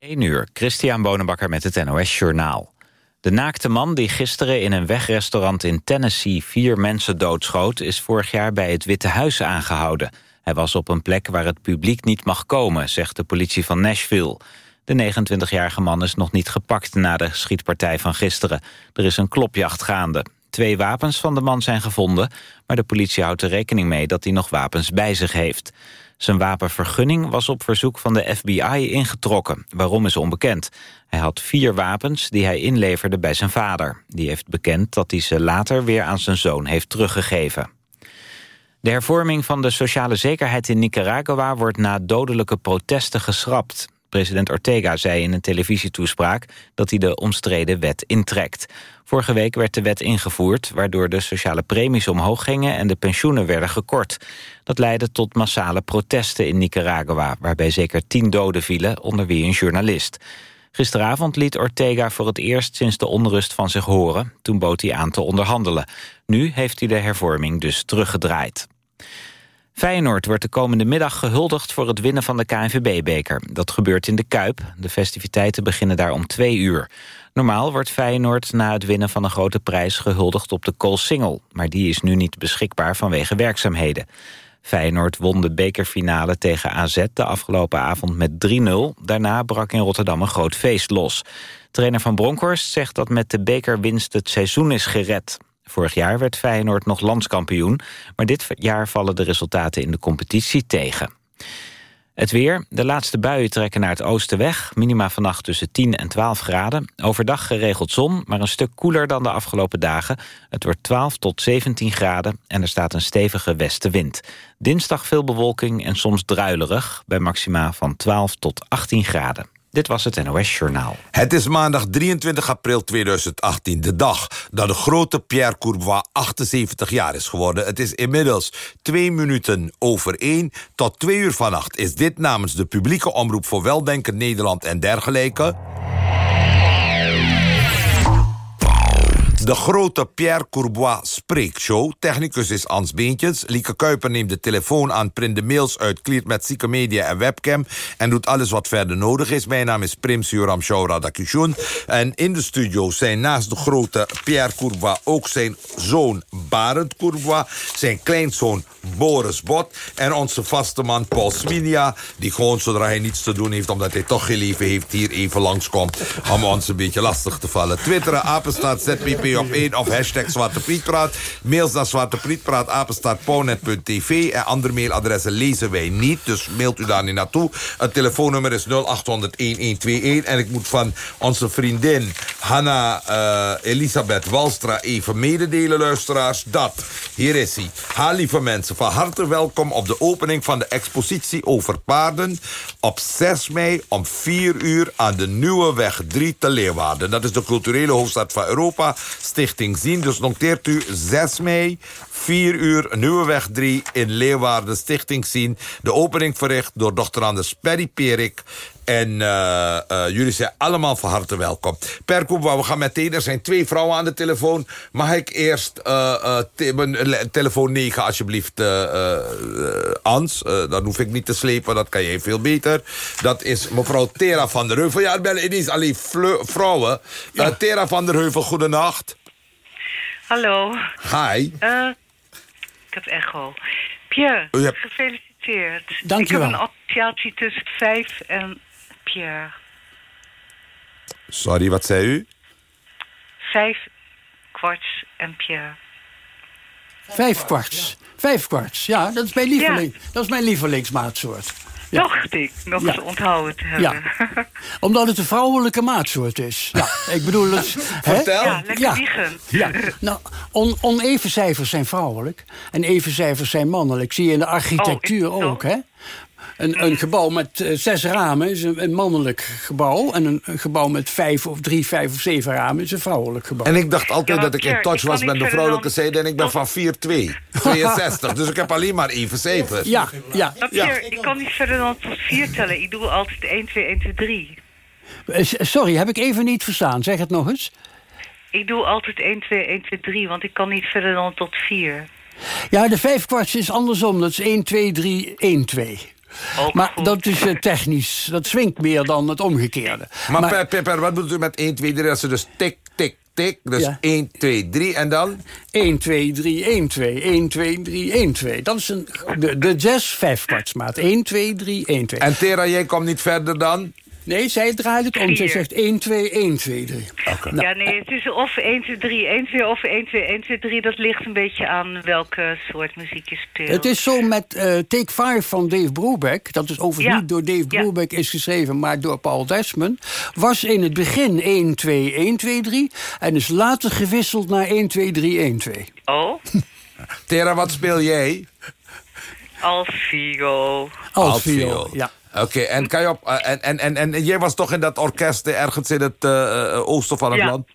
1 uur, Christian Bonenbakker met het NOS Journaal. De naakte man die gisteren in een wegrestaurant in Tennessee... vier mensen doodschoot, is vorig jaar bij het Witte Huis aangehouden. Hij was op een plek waar het publiek niet mag komen, zegt de politie van Nashville. De 29-jarige man is nog niet gepakt na de schietpartij van gisteren. Er is een klopjacht gaande. Twee wapens van de man zijn gevonden... maar de politie houdt er rekening mee dat hij nog wapens bij zich heeft. Zijn wapenvergunning was op verzoek van de FBI ingetrokken. Waarom is onbekend. Hij had vier wapens die hij inleverde bij zijn vader. Die heeft bekend dat hij ze later weer aan zijn zoon heeft teruggegeven. De hervorming van de sociale zekerheid in Nicaragua wordt na dodelijke protesten geschrapt. President Ortega zei in een televisietoespraak dat hij de omstreden wet intrekt. Vorige week werd de wet ingevoerd, waardoor de sociale premies omhoog gingen en de pensioenen werden gekort. Dat leidde tot massale protesten in Nicaragua, waarbij zeker tien doden vielen, onder wie een journalist. Gisteravond liet Ortega voor het eerst sinds de onrust van zich horen. Toen bood hij aan te onderhandelen. Nu heeft hij de hervorming dus teruggedraaid. Feyenoord wordt de komende middag gehuldigd voor het winnen van de KNVB-beker. Dat gebeurt in de Kuip. De festiviteiten beginnen daar om twee uur. Normaal wordt Feyenoord na het winnen van een grote prijs gehuldigd op de Koolsingel. Maar die is nu niet beschikbaar vanwege werkzaamheden. Feyenoord won de bekerfinale tegen AZ de afgelopen avond met 3-0. Daarna brak in Rotterdam een groot feest los. Trainer van Bronkhorst zegt dat met de bekerwinst het seizoen is gered. Vorig jaar werd Feyenoord nog landskampioen... maar dit jaar vallen de resultaten in de competitie tegen. Het weer. De laatste buien trekken naar het oosten weg. Minima vannacht tussen 10 en 12 graden. Overdag geregeld zon, maar een stuk koeler dan de afgelopen dagen. Het wordt 12 tot 17 graden en er staat een stevige westenwind. Dinsdag veel bewolking en soms druilerig... bij maxima van 12 tot 18 graden. Dit was het NOS Journaal. Het is maandag 23 april 2018, de dag dat de grote Pierre Courbois 78 jaar is geworden. Het is inmiddels twee minuten over één. Tot twee uur vannacht is dit namens de publieke omroep voor Weldenken Nederland en dergelijke... De grote Pierre Courbois spreekshow. Technicus is Ans Beentjes. Lieke Kuiper neemt de telefoon aan, print de mails uit... kleert met zieke media en webcam... en doet alles wat verder nodig is. Mijn naam is Prim Suram Shaura Dakushun. En in de studio zijn naast de grote Pierre Courbois... ook zijn zoon Barend Courbois, zijn kleinzoon Boris Bot... en onze vaste man Paul Sminia... die gewoon zodra hij niets te doen heeft... omdat hij toch geen leven heeft, hier even langskomt... om ons een beetje lastig te vallen. Twitteren, apenstaat, ZPP op 1 of hashtag Zwarte. Mails naar zwarteprietpraat. En andere mailadressen lezen wij niet, dus mailt u daar niet naartoe. Het telefoonnummer is 0800-1121. En ik moet van onze vriendin Hanna uh, Elisabeth Walstra even mededelen, luisteraars, dat. Hier is hij. Ha, lieve mensen, van harte welkom op de opening van de expositie over paarden... op 6 mei om 4 uur aan de Nieuwe Weg 3 te Leeuwarden. Dat is de culturele hoofdstad van Europa. Stichting Zien. Dus noteert u 6 mei, 4 uur, Nieuweweg 3 in Leeuwarden, Stichting Zien. De opening verricht door dokter Anders Perry Perik. En uh, uh, jullie zijn allemaal van harte welkom. Per Koepa, we gaan meteen. Er zijn twee vrouwen aan de telefoon. Mag ik eerst uh, te telefoon 9 alsjeblieft, Ans? dan hoef ik niet te slepen, dat kan jij veel beter. Dat is mevrouw Tera van der Heuvel. Ja, het ineens alleen vrouwen. Ja. Tera van der Heuvel, goedenacht. Hallo. Hi. Uh, ik heb echo. Pierre, hebt... gefeliciteerd. Dank ik u wel. heb een associatie tussen vijf en Pierre. Sorry, wat zei u? Vijf kwarts en Pierre. Vijf kwarts. Vijf kwarts, ja, dat is mijn, lieveling, dat is mijn lievelingsmaatsoort. Ja. Dacht ik, nog Ja. eens onthouden te hebben. Ja. Omdat het een vrouwelijke maatsoort is. Ja, ik bedoel het... hè? Vertel. Ja, lekker Ja. wiegend. Ja, nou, on, oneven cijfers zijn vrouwelijk en even cijfers zijn mannelijk. Zie je in de architectuur Oh, zo? ook, hè? Een, een gebouw met eh, zes ramen is een, een mannelijk gebouw. En een, een gebouw met vijf of drie, vijf of zeven ramen is een vrouwelijk gebouw. En ik dacht altijd Ja, dat ik in touch was met de vrouwelijke zijde... en ik ben van 4-2, 62. dus ik heb alleen maar even cijfers. Ja, ja. Pierre, ik kan niet verder dan tot vier tellen. Ik doe altijd 1, 2, 1, 2, 3. Eh, s- Sorry, heb ik even niet verstaan. Zeg het nog eens. Ik doe altijd 1, 2, 1, 2, 3, want ik kan niet verder dan tot vier. Ja, de vijf kwarts is andersom. Dat is 1, 2, 3, 1, 2. Ook Maar goed. dat is eh, technisch. Dat swingt meer dan het omgekeerde. Maar, per, per, per, wat bedoelt u met 1, 2, 3? Dat ze dus tik, tik, tik. Dus Ja. 1, 2, 3 en dan? 1, 2, 3, 1, 2. 1, 2, 3, 1, 2. Dat is een, de, de jazz vijfkwartsmaat. 1, 2, 3, 1, 2. En Tera, jij komt niet verder dan? Nee, zij draait het om. Zij Vier. zegt 1, 2, 1, 2, 3. Nou, Ja, nee, het is of 1, 2, 3, 1, 2 of 1, 2, 1, 2, 3. Dat ligt een beetje aan welke soort muziek je speelt. Het is zo met eh, Take 5 van Dave Brubeck... dat is overigens Ja. niet door Dave Ja. Brubeck is geschreven... maar door Paul Desmond... was in het begin 1, 2, 1, 2, 3... en is later gewisseld naar 1, 2, 3, 1, 2. Oh, Tera, wat speel jij? Alfio. Viool, ja. Oké, en kan je op... eh, en, en, en, en jij was toch in dat orkest eh, ergens in het eh, oosten van het Ja. land?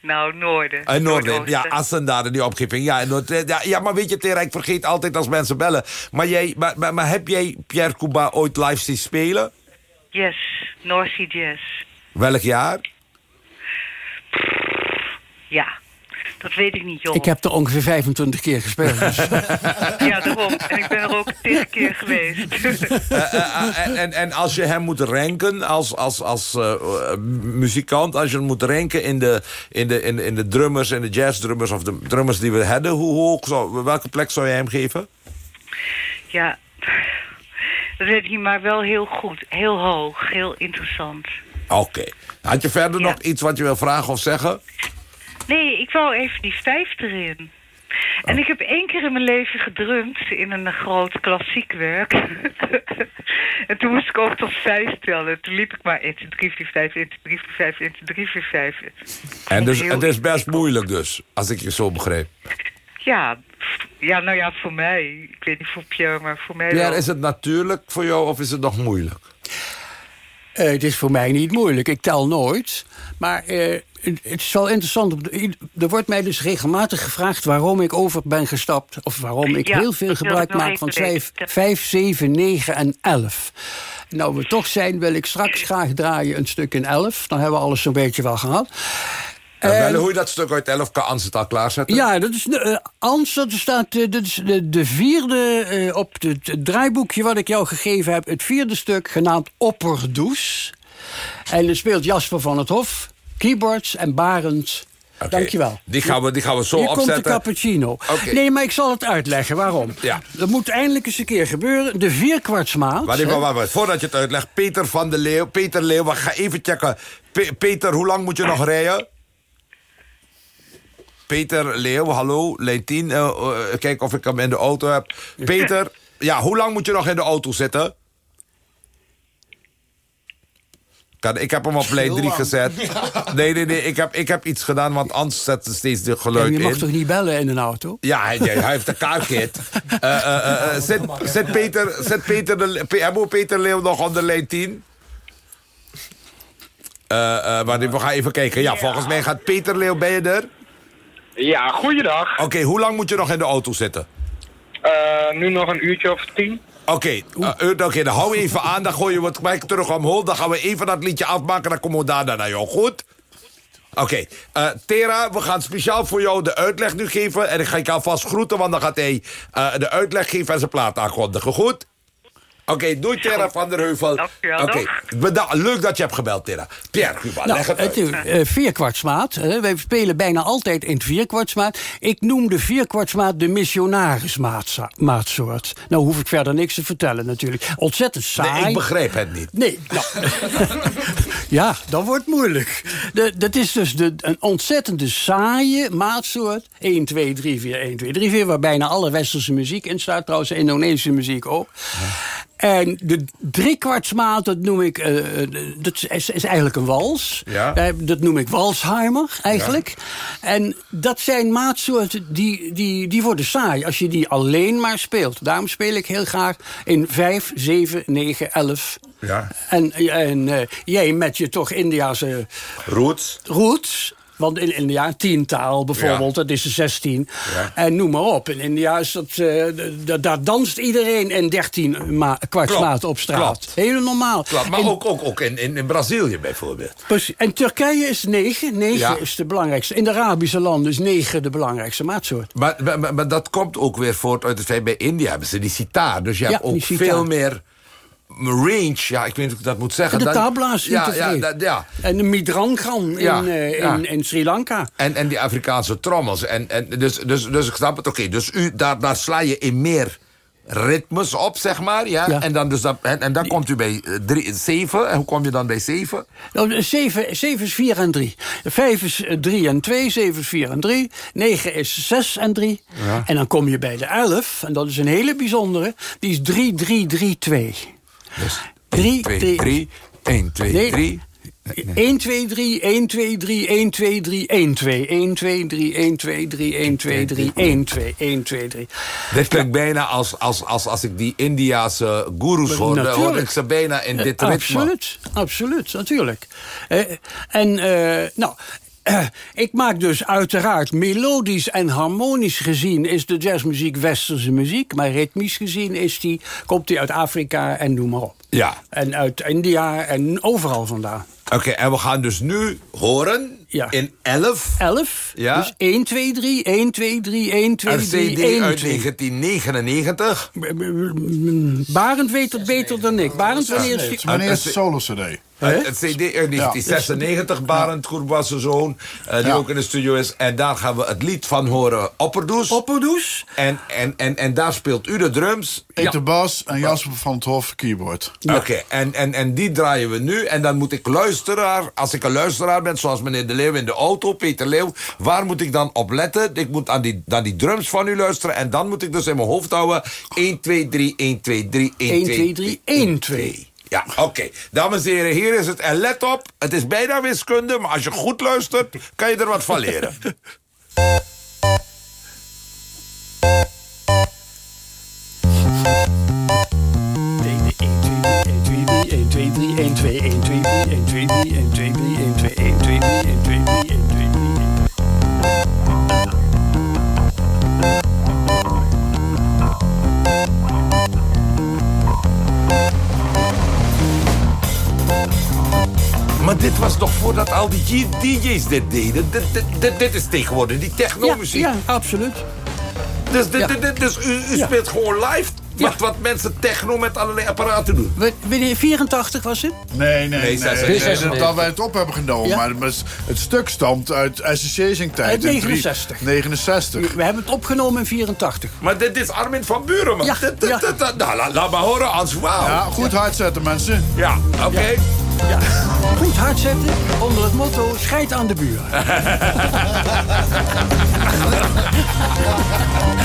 Nou, Noorden. In Noorden, ja. Assen daar in die omgeving. Ja, in Noord- ja, ja, maar weet je, Tera, ik vergeet altijd als mensen bellen. Maar, jij, maar, maar, maar heb jij Pierre Cuba ooit live zien spelen? Yes, North Sea Jazz. Welk jaar? Ja, dat weet ik niet, joh. Ik heb er ongeveer 25 keer gespeeld. dus. Ja, daarom. En ik ben er ook tegen keer geweest. Eh, eh, en, en, en als je hem moet ranken als, als, als eh, eh, muzikant... als je hem moet ranken in de, in, de, in, de, in de drummers en de jazzdrummers... of de drummers die we hadden, hoe hoog zou, welke plek zou je hem geven? ja, dat weet ik niet, maar wel heel goed. Heel hoog, heel interessant. Oké. Had je verder Ja. nog iets wat je wil vragen of zeggen? Nee, ik wou even die vijf erin. En ik heb één keer in mijn leven gedrumd in een groot klassiek werk. en toen moest ik ook tot vijf tellen. Toen liep ik maar 1, 2, 3, 4, 5, 1, 2, 3, 4, 5, 1, 2, 3, 4, 5. En dus, het is best moeilijk dus, als ik je zo begreep. Ja, ja, nou ja, voor mij. Ik weet niet voor Pierre, maar voor mij Pierre, wel. is het natuurlijk voor jou of is het nog moeilijk? Eh, het is voor mij niet moeilijk. Ik tel nooit. Maar eh, het, is wel interessant. Er wordt mij dus regelmatig gevraagd waarom ik over ben gestapt. Of waarom ik Ja, heel veel gebruik maak van weten. 5, 5, 7, 9 en 11. Nou, we toch zijn, wil ik straks graag draaien een stuk in 11. Dan hebben we alles zo'n beetje wel gehad. En wel, hoe je dat stuk uit 11 kan Ans het al klaarzetten? Ja, dat is uh, Ans, dat staat eh, dat is de, de vierde eh, op het, het draaiboekje wat ik jou gegeven heb. Het vierde stuk, genaamd Opperdoes. En er speelt Jasper van het Hof, keyboards en Barend. Oké. Dankjewel. Die gaan we, die gaan we zo Hier komt de opzetten. cappuccino. Nee, maar ik zal het uitleggen waarom. Ja. Dat moet eindelijk eens een keer gebeuren. De vierkwartsmaat. Wacht even, wacht. Voordat je het uitlegt, Peter van de Leeuw. Peter Leeuw, we gaan even checken. Pe- Peter, hoe lang moet je nog rijden? Peter Leeuw, hallo, lijn 10. Eh, eh, kijk of ik hem in de auto heb. Peter, ja, hoe lang moet je nog in de auto zitten? Kan, ik heb hem op lijn 3 gezet. Nee, nee, nee, ik heb, ik heb iets gedaan, want anders zet ze steeds de Ja, geluid je mag in. toch niet bellen in een auto? Ja, hij, hij heeft een kaartkit. Eh, eh, zet, zet Peter, zet Peter, de, hebben we Peter Leeuw nog onder lijn 10? Eh, eh, maar we gaan even kijken. Ja, volgens mij gaat Peter Leeuw, ben je er? Ja, goeiedag. Oké, hoe lang moet je nog in de auto zitten? Eh, nu nog een uurtje of tien. Oké, eh, eh, oké, dan hou even aan. Dan gooi je wat gelijk terug omhoog. Dan gaan we even dat liedje afmaken. Dan komen we daarna naar jou. Goed? Oké, eh, Tera, we gaan speciaal voor jou de uitleg nu geven. En ik ga je alvast groeten, want dan gaat hij de uitleg geven en zijn plaat aankondigen. Goed? Oké, doei Tera van der Heuvel. Dankjewel, Oké, leuk dat je hebt gebeld, Tera. Pierre, Cuba, Nou, leg het uit. het is eh, vierkwartsmaat. Hè. Wij spelen bijna altijd in het vierkwartsmaat. Ik noem de vierkwartsmaat de missionarismaatsoort. Nou hoef ik verder niks te vertellen natuurlijk. Ontzettend saai. Nee, ik begrijp het niet. Nee, nou. ja, dat wordt moeilijk. De, dat is dus de, een ontzettende saaie maatsoort. 1, 2, 3, 4, 1, 2, 3, 4. Waar bijna alle westerse muziek in staat. Trouwens, Indonesische muziek ook. En de driekwartsmaat, dat noem ik... eh, eh, dat is, is eigenlijk een wals. Ja. Eh, Dat noem ik walsheimer, eigenlijk. En dat zijn maatsoorten die, die, die worden saai als je die alleen maar speelt. Daarom speel ik heel graag in 5, 7, 9, 11. Ja. En, en jij met je toch Indiase Roots. roots... Want in India, tientaal bijvoorbeeld, Ja. dat is de 16. Ja. En noem maar op. In India is dat, eh, daar danst iedereen in 13 ma kwartslaten op straat. Heel normaal. Klopt, maar En- ook, ook, ook in, in, in Brazilië bijvoorbeeld. Precies. En Turkije is 9. 9 Ja. is de belangrijkste. In de Arabische landen is 9 de belangrijkste maatsoort. Maar, maar, maar- maar dat komt ook weer voort uit het feit... bij India hebben ze die sitaar. Dus je hebt ook veel meer range. Ja, ik weet niet hoe ik dat moet zeggen. De tabla's ja, ja, dat- ja. En de Midrangan Ja, in, eh, ja. in, in Sri Lanka. En, en die Afrikaanse trommels. En, en dus, dus, dus ik snap het, oké. dus u, daar, daar sla je in meer ritmes op, zeg maar. Ja? Ja. En, dan dus dat, en, en dan komt u bij eh, drie, zeven. En hoe kom je dan bij zeven? Nou, 7, 7 is 4 en 3. 5 is 3 en 2, 7 is 4 en 3. 9 is 6 en 3. En dan kom je bij de 11, en dat is een hele bijzondere. Die is 3, 3, 3, 2. Dus 3, 2, 3, 3. 1, 2, Nee. 3. 1, 2, 3, 1, 2, 3, 1, 2, 3, 1, 2. 1, 2, 3, 1, 2, 3, 1, 2, 3, 1, 2, 1, 2, 3. Dit klinkt bijna als, als, als, als ik die Indiase goeroes hoorde. Natuurlijk. hoorde ik ze bijna in dit ritme. Absoluut, absoluut, natuurlijk. Eh, en, eh, nou... eh, ik maak dus uiteraard melodisch en harmonisch gezien is de jazzmuziek westerse muziek, maar ritmisch gezien is die, komt die uit Afrika en noem maar op. Ja. En uit India en overal vandaan. Oké, en we gaan dus nu horen Ja. in 11 11, Ja. dus 1, 2, 3, 1, 2, 3, 1, 2, een 3, CD 1, uit 2. 1999. Barend weet het beter dan ik. Barend, wanneer is Het die... is eerste het- solo-cd. Het, het CD uit 1996, Barend Goerbas zoon, eh, die Ja. ook in de studio is. En daar gaan we het lied van horen, Opperdoes. Opperdoes? En, en, en, en daar speelt u de drums. Ik de bas en Jasper van het Hof keyboard. Oké, en, en, en die draaien we nu. En dan moet ik luisteraar, als ik een luisteraar ben, zoals meneer De Leeuw in de auto, Peter Leeuw, waar moet ik dan op letten? Ik moet aan die, aan die drums van u luisteren. En dan moet ik dus in mijn hoofd houden: 1, 2, 3, 1, 2, 3, 1, 1, 2, 3, 1, 2. Ja, oké. Dames en heren, hier is het. En let op, het is bijna wiskunde, maar als je goed luistert, kan je er wat van leren. Maar dit was toch voordat al die DJ's dit deden? Dit, dit, dit, dit is tegenwoordig die Ja, techno-muziek. ja, absoluut. Dus, dit, Ja. dus u, u Ja. speelt gewoon live Ja. wat, wat mensen techno met allerlei apparaten doen. Wa- Wanneer 84 was het? Nee, nee, Nee, nee. 96. nee, dat wij het op hebben genomen. Ja. Maar het, stuk stamt uit Association tijd. Uit in 69. 69. We hebben het opgenomen in 84. Maar dit is Armin van Buren, man. Ja, Dit- dit- ja. dit- dit- nou, laat, laat maar horen, Hans. Wauw. Ja, goed hard zetten, mensen. Ja, oké. Ja. Goed hard zetten onder het motto scheid aan de buren.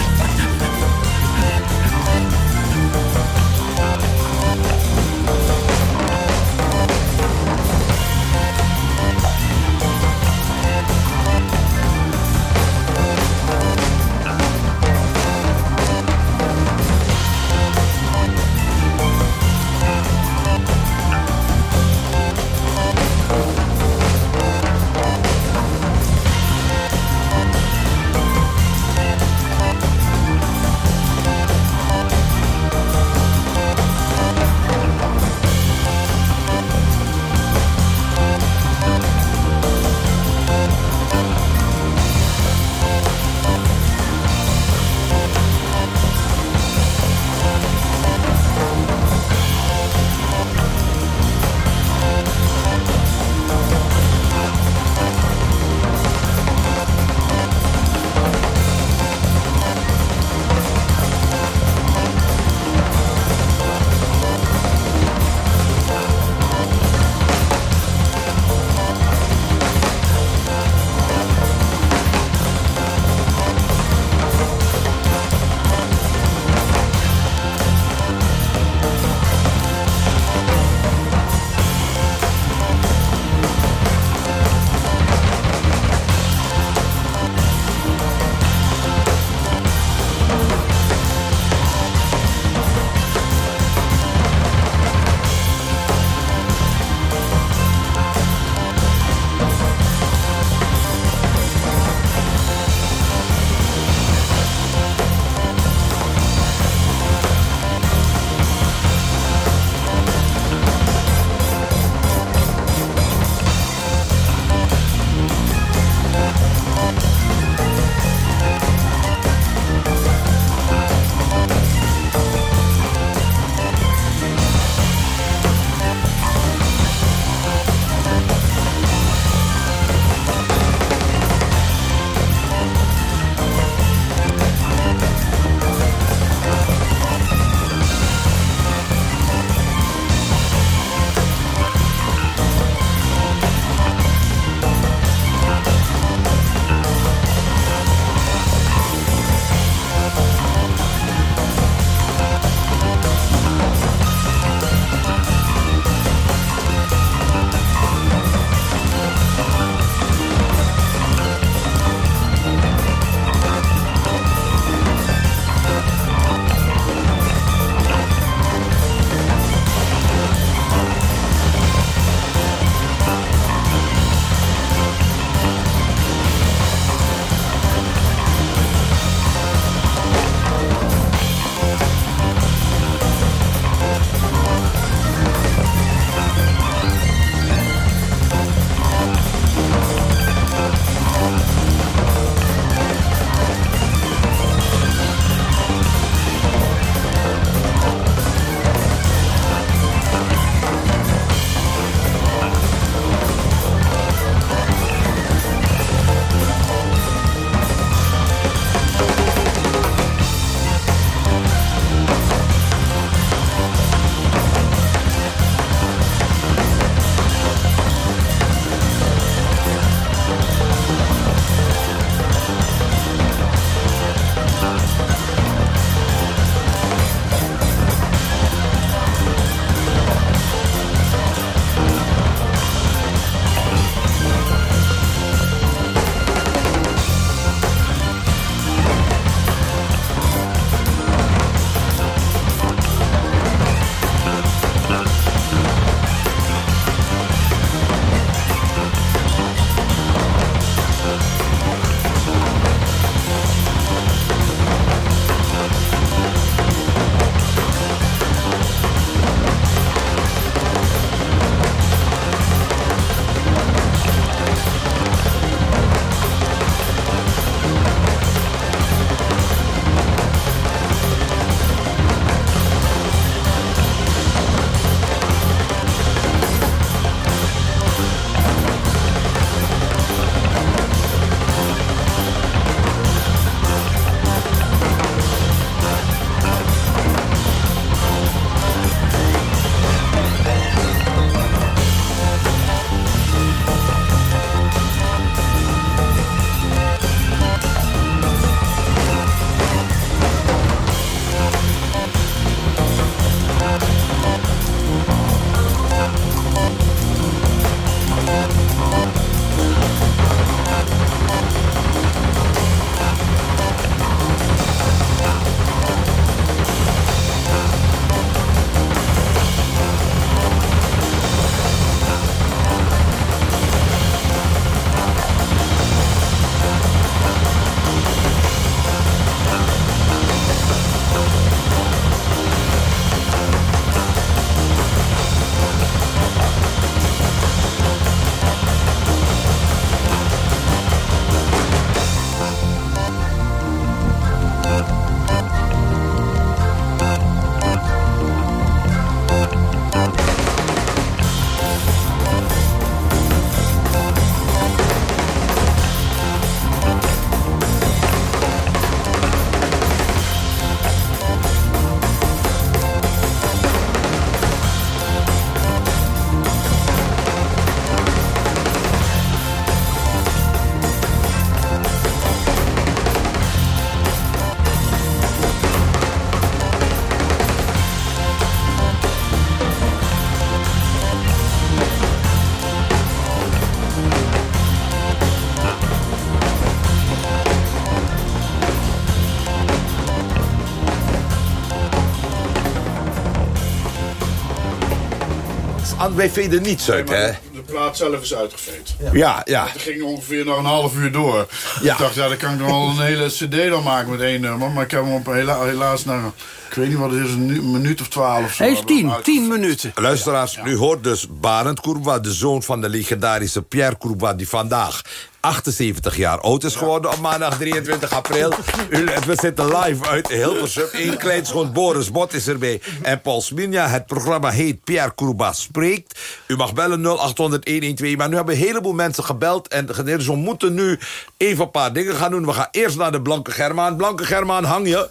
aan- wij veden niets uit, hè? De plaat zelf is uitgeveed. Ja, ja. Het ging ongeveer nog een half uur door. Ja. Ik dacht, ja, dan kan ik nog wel een hele cd dan maken met één nummer. Maar ik heb hem op hela- helaas naar, weet niet wat het is, een, nu- een minuut of twaalf. Hij is tien, tien minuten. Luisteraars, u hoort dus Barend Courbois, de zoon van de legendarische Pierre Courbois... die vandaag 78 jaar oud is geworden op maandag 23 april. U, we zitten live uit Hilversum. Eén klein schoon Boris Bot is erbij. En Paul Sminja. Het programma heet Pierre Courbois Spreekt. U mag bellen 0800-112. Maar nu hebben een heleboel mensen gebeld. En dus we moeten nu even een paar dingen gaan doen. We gaan eerst naar de Blanke Germaan. Blanke Germaan, hang je?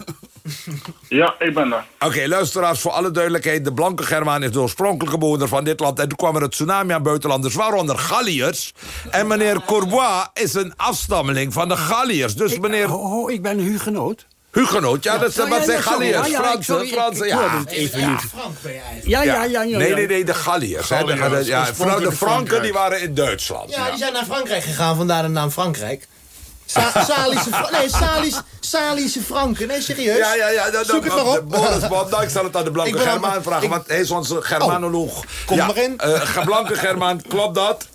Ja, ik ben er. Oké, luisteraars, voor alle duidelijkheid. De blanke Germaan is de oorspronkelijke bewoner van dit land. En toen kwam er het tsunami aan buitenlanders, waaronder Galliërs. En meneer Courbois is een afstammeling van de Galliërs. Dus meneer Ho, ho, ik ben een hugenoot. Hugenoot, ja, dat, Ja, zijn ja, sorry. Galliërs? Ja, ja, Fransen, sorry, ik- Fransen, ik ja. even. Frank ben. Ja, ja, ja. ja, Nee, nee, nee, de Galliërs. hè. De- Galliërs, ja, de Franken Frankrijk. die waren in Duitsland. Ja, die zijn naar Frankrijk gegaan, vandaar de naam Frankrijk. Sa Salische, Fra- nee, Salis, Salische Franken. Nee, serieus? Ja, ja, ja. Dat, Zoek het maar op. Boris nou, ik zal het aan de blanke Germaan vragen, ik- want hij is onze Germanoloog. kom ja, maar in. eh, blanke Germaan, klopt dat?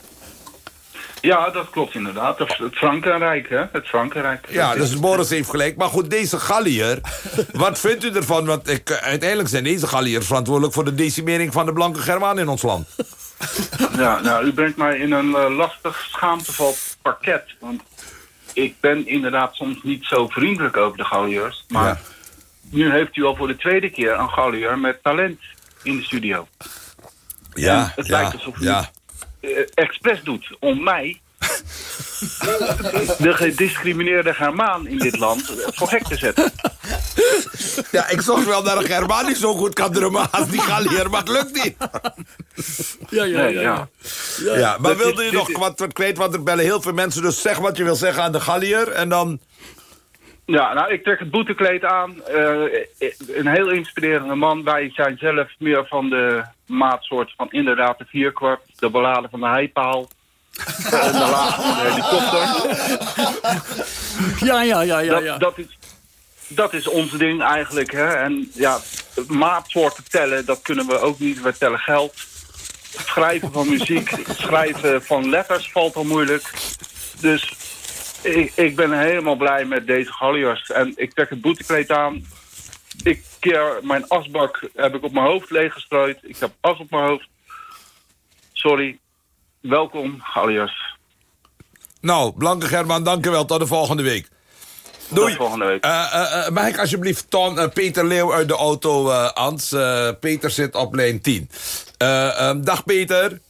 Ja, dat klopt inderdaad. Het, het Frankrijk, hè? Het Frankrijk. Ja, dus Boris heeft gelijk. Maar goed, deze Galliër, wat vindt u ervan? Want ik, eh, uiteindelijk zijn deze Galliërs verantwoordelijk... voor de decimering van de blanke Germaan in ons land. Ja, nou, u brengt mij in een eh, lastig schaamtevol parket. Want ik ben inderdaad soms niet zo vriendelijk over de Galliërs. Maar Ja. nu heeft u al voor de tweede keer een Galliër met talent in de studio. Ja, het ja, lijkt alsof u ja. expres doet om mij... de gediscrimineerde Germaan in dit land eh, voor gek te zetten. Ja, ik zocht wel naar een Germaan die zo goed kan drummen als die Galliër, maar het lukt niet. Ja, ja, Nee, ja. ja. Ja, maar wilde is- je nog wat wat kwijt? Want er bellen heel veel mensen, dus zeg wat je wil zeggen aan de Galliër en dan... Ja, nou, ik trek het boetekleed aan. Eh, een heel inspirerende man. Wij zijn zelf meer van de maatsoort van inderdaad de vierkwart, de ballade van de heipaal. En de laag van de helikopter. Ja, ja, ja, ja. Dat, ja. dat, is, dat is ons ding eigenlijk. Hè? En ja, maatsoorten tellen, dat kunnen we ook niet. We tellen geld. Het schrijven van muziek, het schrijven van letters valt al moeilijk. Dus ik, ik ben helemaal blij met deze Galliërs. En ik trek het boetekleed aan. Ik keer mijn asbak heb ik op mijn hoofd leeggestrooid. Ik heb as op mijn hoofd. Sorry. Welkom, Galliërs. Nou, Blanke Germaan, dank u wel. Tot de volgende week. Doei. Tot volgende week. Eh, eh, eh, mag ik alsjeblieft Ton, Peter Leeuw uit de auto, eh Ans? Eh, Peter zit op lijn 10. Eh, ehm, dag Peter.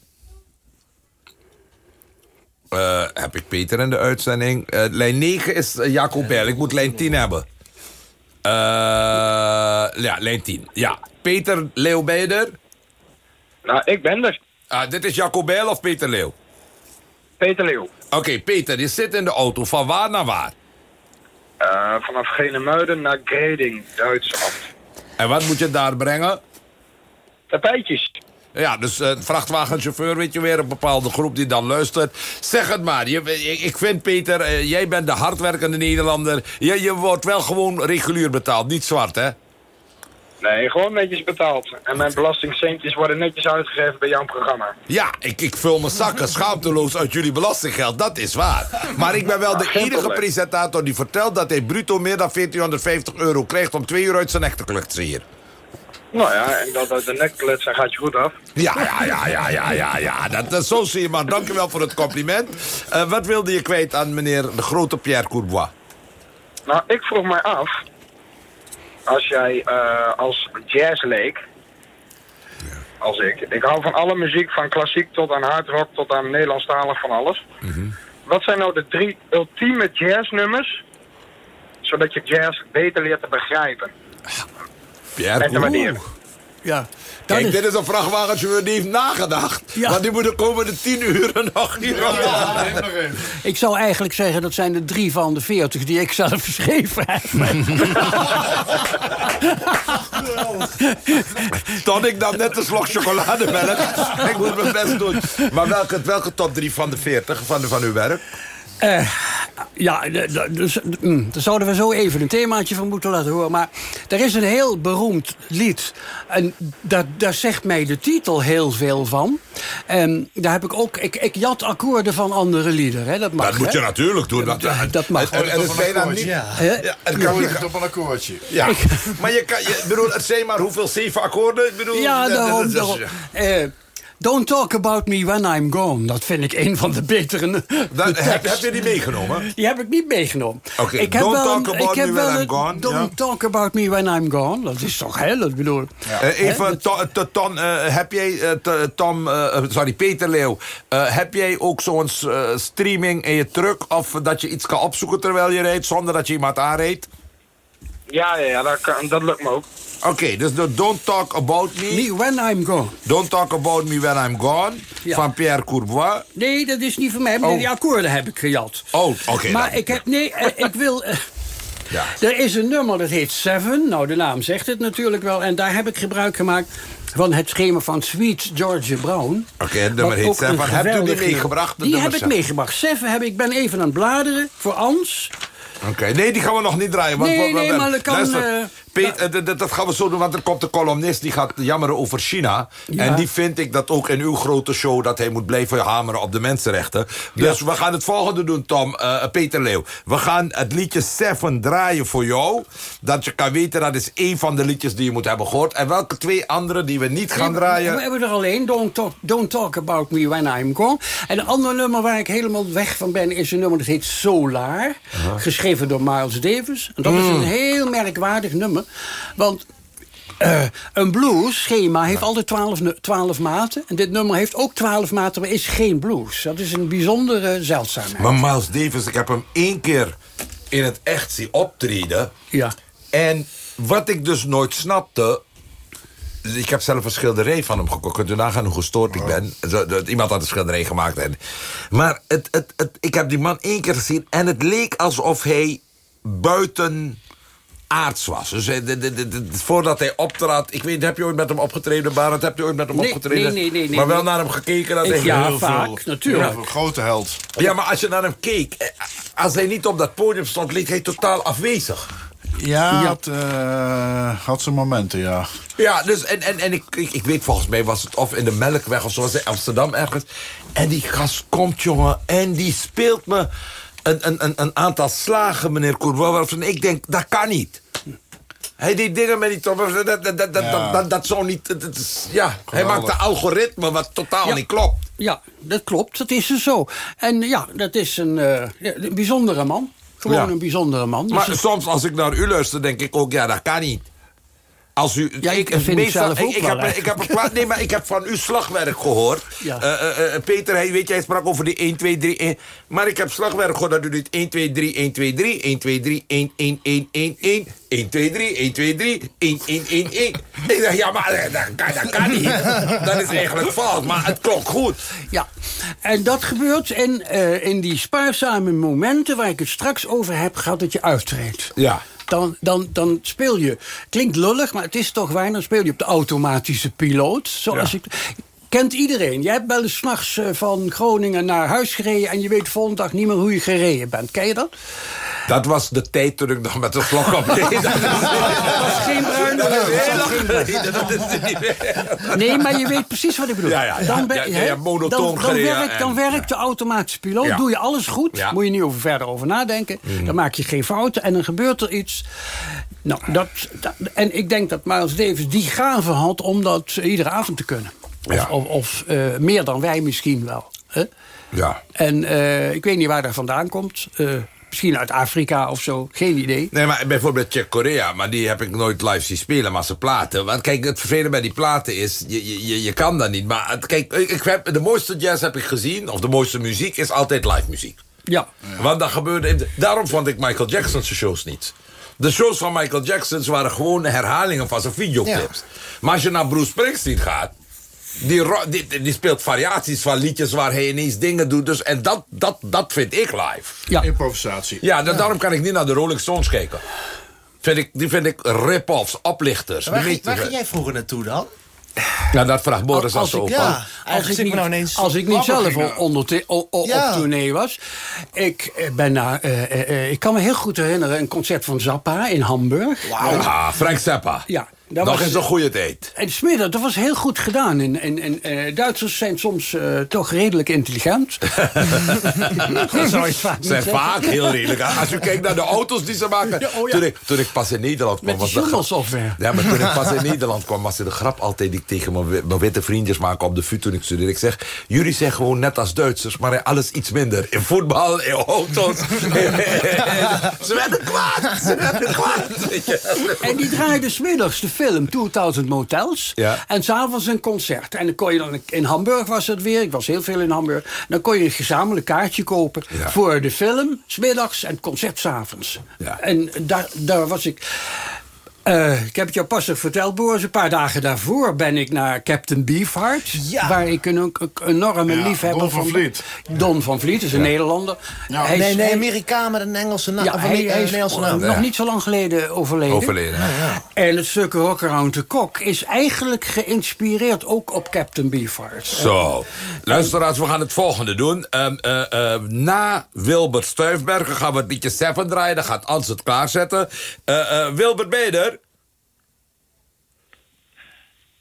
Eh, heb ik Peter in de uitzending? Eh, lijn 9 is uh, Jacob Bijl. Ik moet lijn 10 hebben. Eh, ja, lijn 10. Ja. Peter Leeuw, ben je er? Nou, ik ben er. Ah, dit is Jacob Bijl of Peter Leeuw? Peter Leeuw. Oké, Peter, je zit in de auto. Van waar naar waar? Eh, vanaf Genemuiden naar Greding, Duitsland. En wat moet je daar brengen? Tapijtjes. Ja, dus eh vrachtwagenchauffeur, weet je weer, een bepaalde groep die dan luistert. Zeg het maar. Je, ik, ik vind, Peter, eh, jij bent de hardwerkende Nederlander. Je, je wordt wel gewoon regulier betaald, niet zwart, hè? Nee, gewoon netjes betaald. En mijn belastingcentjes worden netjes uitgegeven bij jouw programma. Ja, ik, ik vul mijn zakken schaamteloos uit jullie belastinggeld, dat is waar. Maar ik ben wel de enige probleem. presentator die vertelt dat hij bruto meer dan 1450 euro krijgt om twee uur uit zijn nek te klutsen hier. Nou ja, en dat uit de nek kletsen gaat je goed af. Ja, ja, ja, ja, ja, ja, ja. Dat, dat, zo zie je maar. Dank u wel voor het compliment. Eh, wat wilde je kwijt aan meneer de grote Pierre Courbois? Nou, ik vroeg mij af... Als jij eh, als jazzleek... Als ik. Ik hou van alle muziek, van klassiek tot aan hardrock tot aan Nederlandstalig, van alles. Wat zijn nou de drie ultieme jazznummers... zodat je jazz beter leert te begrijpen? Pierre En te waarderen. Ja. Kijk, is, dit is een vrachtwagenchauffeur die heeft nagedacht. Ja. Want die moet de komende tien uren nog hier Ja, neem nog even. ik zou eigenlijk zeggen, dat zijn de drie van de veertig die ik zelf geschreven heb. Tot ik dan net een slok chocolademelk. ik moet mijn best doen. Maar welke, welke top drie van de veertig van, de, van uw werk? Eh, Ja, dus, mm, daar zouden we zo even een themaatje van moeten laten horen. Maar er is een heel beroemd lied. En daar, daar zegt mij de titel heel veel van. En daar heb ik ook... Ik, ik jat akkoorden van andere liederen. Hè? Dat mag, Dat moet je hè? natuurlijk doen. Dat, Dat, dat mag. En, en, en het is bijna niet... Ja. Hè? Ja, het kan Kan je- het op een akkoordje. ja. maar je kan... Je, ik bedoel, het zijn maar hoeveel zeven akkoorden? Ik bedoel, Ja, dat- dat- daarom. dat- daarom. Eh, don't talk about me when I'm gone. Dat vind ik een van de betere dat- heb, je die meegenomen? Die heb ik niet meegenomen. Oké, ik heb don't wel talk een- about ik heb me wel when een I'm gone, Don't ja. talk about me when I'm gone. Dat is toch heel, dat bedoel Eh, even, To- To- Ton, eh, heb jij, eh, Tom, eh, sorry, Peter Leeuw, eh, heb jij ook zo'n streaming in je truck of dat je iets kan opzoeken terwijl je rijdt zonder dat je iemand aanrijdt? Ja, ja, ja dat, kan, dat lukt me ook. Oké, dus de Don't Talk About Me, Me when I'm gone. Don't Talk About Me When I'm Gone, Ja. van Pierre Courbois. Nee, dat is niet van mij. Oh. die akkoorden heb ik gejat. Oh, oké. maar dan. ik heb... Nee, eh, ik wil... eh, Ja. Er is een nummer dat heet Seven. Nou, de naam zegt het natuurlijk wel. En daar heb ik gebruik gemaakt van het schema van Sweet Georgia Brown. Oké, het nummer heet Seven. Hebt u die meegebracht, Die heb ik meegebracht. Seven heb ik, ben even aan het bladeren voor Ans. Oké, nee, die gaan we nog niet draaien. Want, Nee, nee, maar dat kan, luister, eh, Peet, eh, dat, dat gaan we zo doen, want er komt een columnist... die gaat jammeren over China. Ja. En die vind ik dat ook in uw grote show... dat hij moet blijven hameren op de mensenrechten. Dus we gaan het volgende doen, Tom. eh, Peter Leeuw. We gaan het liedje Seven draaien voor jou. Dat je kan weten, dat is één van de liedjes die je moet hebben gehoord. En welke twee andere die we niet gaan We draaien... hebben er alleen, don't talk, don't talk About Me When I'm Gone. En een ander nummer waar ik helemaal weg van ben... is een nummer dat heet Solar. Geschreven door Miles Davis. En dat is Mm. een heel merkwaardig nummer. Want eh, een blues-schema heeft altijd 12, nu- 12 maten. En dit nummer heeft ook 12 maten, maar is geen blues. Dat is een bijzondere zeldzaamheid. Maar Miles Davis, ik heb hem één keer in het echt zien optreden... Ja. En wat ik dus nooit snapte... Ik heb zelf een schilderij van hem gekocht. Kunt u nagaan hoe gestoord ik ben. Iemand had een schilderij gemaakt. En, maar het, het, het, ik heb die man één keer gezien... en het leek alsof hij buiten aards was. Dus eh, de- de- de- de- voordat hij optrad... Ik weet, heb je ooit met hem opgetreden, Barend? Heb je ooit met hem Nee, opgetreden? nee, nee, nee, nee, maar wel nee. naar hem gekeken? Dat Ik- hij ja, heel vaak, veel- natuurlijk. Heel veel grote held. Ja, maar als je naar hem keek... eh, Als hij niet op dat podium stond, leek hij totaal afwezig. Ja, had, eh, had zijn momenten, ja. Ja, dus en, en, en ik, ik, ik weet volgens mij was het of in de Melkweg of zoals in Amsterdam ergens. En die gast komt, jongen, en die speelt me een, een, een, een aantal slagen, meneer Courbois. waarvan Ik denk, dat kan niet. Hij deed dingen met die trommels, dat, dat, dat, dat, Ja. dat, dat, dat zo niet... Dat, dat is- ja, hij maakt een algoritme wat totaal Ja. niet klopt. Ja, dat klopt. Dat is er zo. En ja, dat is een, eh, een bijzondere man. Gewoon Ja. een bijzondere man. Dus Maar het- soms als ik naar u luister, denk ik ook, ja, dat kan niet. Als u, Ja, ik vind het zelf ook ik, wel, heb, ik, heb een nee, maar ik heb van u slagwerk gehoord. Ja. Eh, eh, Peter, hij, weet je, hij sprak over die 1, 2, 3, 1. Maar ik heb slagwerk gehoord dat u dit 1, 2, 3, 1, 2, 3, 1, 2, 3, 1, 1, 1, 1, 1, 1, 2, 3, 1, 2, 3, 1, 1, 1, 1. Ik dacht, ja, maar dat kan, dat kan niet. Dat is eigenlijk fout, maar het klonk goed. Ja, en dat gebeurt in, eh, in die spaarzame momenten waar ik het straks over heb gehad dat je uittreedt. Ja. Dan, dan, dan speel je, klinkt lullig, maar het is toch waar, dan speel je op de automatische piloot. Zoals Ja. ik, kent iedereen. Jij hebt wel eens 's nachts eh, van Groningen naar huis gereden en je weet de volgende dag niet meer hoe je gereden bent. Ken je dat? Dat was de tijd toen ik nog met de vlog op reed. Dat was geen bruin. dat is dat was heel lang geen bruin. geleden. Dat is het niet meer. Nee, maar je weet precies wat ik bedoel. Ja, ja, ja. Dan, ben- monotoon dan, dan, gereden werkt, dan werkt de automatische piloot. Doe je alles goed, moet je niet over verder over nadenken. Dan maak je geen fouten en dan gebeurt er iets. Nou, dat, dat- en ik denk dat Miles Davis die gave had om dat iedere avond te kunnen. Of, Ja. of, of, eh, meer dan wij misschien wel. Hè? Ja. En eh, ik weet niet waar dat vandaan komt. Eh, misschien uit Afrika of zo, geen idee. Nee, maar bijvoorbeeld Czech Korea, maar die heb ik nooit live zien spelen, maar ze platen. Want kijk, het vervelende bij die platen is, je, je, je, je kan dat niet. Maar kijk, ik, ik heb, de mooiste jazz heb ik gezien, of de mooiste muziek, is altijd live muziek. Ja. Want dat gebeurde, in de- daarom vond ik Michael Jackson's shows niet. De shows van Michael Jackson waren gewoon herhalingen van zijn videoclips. Maar als je naar Bruce Springsteen gaat, die, die, die speelt variaties van liedjes waar hij ineens dingen doet. Dus, en dat, dat, dat vind ik live. Ja. Improvisatie. Ja, da- daarom kan ik niet naar de Rolling Stones kijken. Vind ik, die vind ik rip-offs, oplichters. Waar, ging- waar ging jij vroeger naartoe dan? Ja, dat vraagt Boris als, als ik, ook. ja. al. als ik niet, nou ineens als ik niet zelf ging, al onder te- o- o- Ja. op tournee was. Ik, eh, ben naar, eh, eh, eh, ik kan me heel goed herinneren een concert van Zappa in Hamburg. Ah, Frank Zappa. Ja, dat Nog was- eens een goede tijd. En smiddag, dat was heel goed gedaan. En, en, en eh, Duitsers zijn soms eh, toch redelijk intelligent. dat zou ik vaak niet zijn zeggen. vaak heel redelijk. Als u kijkt naar de auto's die ze maken. Ja, oh ja. toen, ik, toen ik pas in Nederland kwam... Met die was grap- schommelsoftware. Ja, maar toen ik pas in Nederland kwam... was de grap altijd die ik tegen mijn, mijn witte vriendjes maak op de VU toen ik studeerde. Ik zeg, jullie zijn gewoon net als Duitsers... maar alles iets minder. In voetbal, in auto's. ze werden kwaad. Ze werden kwaad. En die draaide smiddags de film 2000 Motels. Ja. En s'avonds een concert. En dan kon je dan in Hamburg was het weer. Ik was heel veel in Hamburg. Dan kon je een gezamenlijk kaartje kopen Ja. voor de film smiddags en het concert s'avonds. Ja. En daar, daar was ik. Eh, ik heb het jou pas nog verteld, Boris. Een paar dagen daarvoor ben ik naar Captain Beefheart. Ja. Waar ik een, een enorme Ja, liefhebber Don van. Vliet. Don van Vliet is een Nederlander. Hij is- Nee, nee, hij- Amerikaan met een Engelse naam. ja, hij, hij is Nederlandse nog naam. niet zo lang geleden overleden. Overleden. En het stuk Rock Around the Clock is eigenlijk geïnspireerd ook op Captain Beefheart. Zo. Luisteraars, we gaan het volgende doen. Ehm, eh, eh, na Wilbert Stuifbergen gaan we het liedje Seven draaien. Dan gaat Ans het klaarzetten. Eh, eh, Wilbert, ben je er?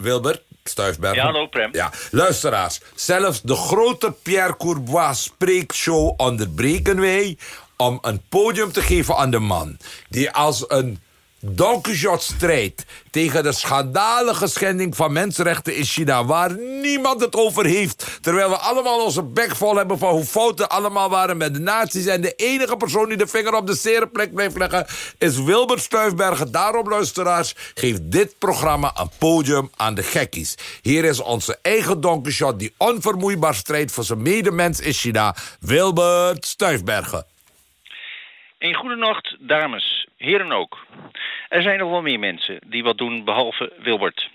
Wilbert Stuifbergen. Ja, hallo, Prem. Ja, luisteraars. Zelfs de grote Pierre Courbois spreekshow onderbreken wij... om een podium te geven aan de man... die als een Don Quixote strijdt tegen de schandalige schending van mensenrechten in China... waar niemand het over heeft. Terwijl we allemaal onze bek vol hebben van hoe fouten allemaal waren met de nazi's. En de enige persoon die de vinger op de zere plek blijft leggen... is Wilbert Stuifbergen. Daarom, luisteraars, geeft dit programma een podium aan de gekkies. Hier is onze eigen Don Quixote die onvermoeibaar strijdt... voor zijn medemens in China, Wilbert Stuifbergen. Een goede nacht, dames, heren ook. Er zijn nog wel meer mensen die wat doen behalve Wilbert.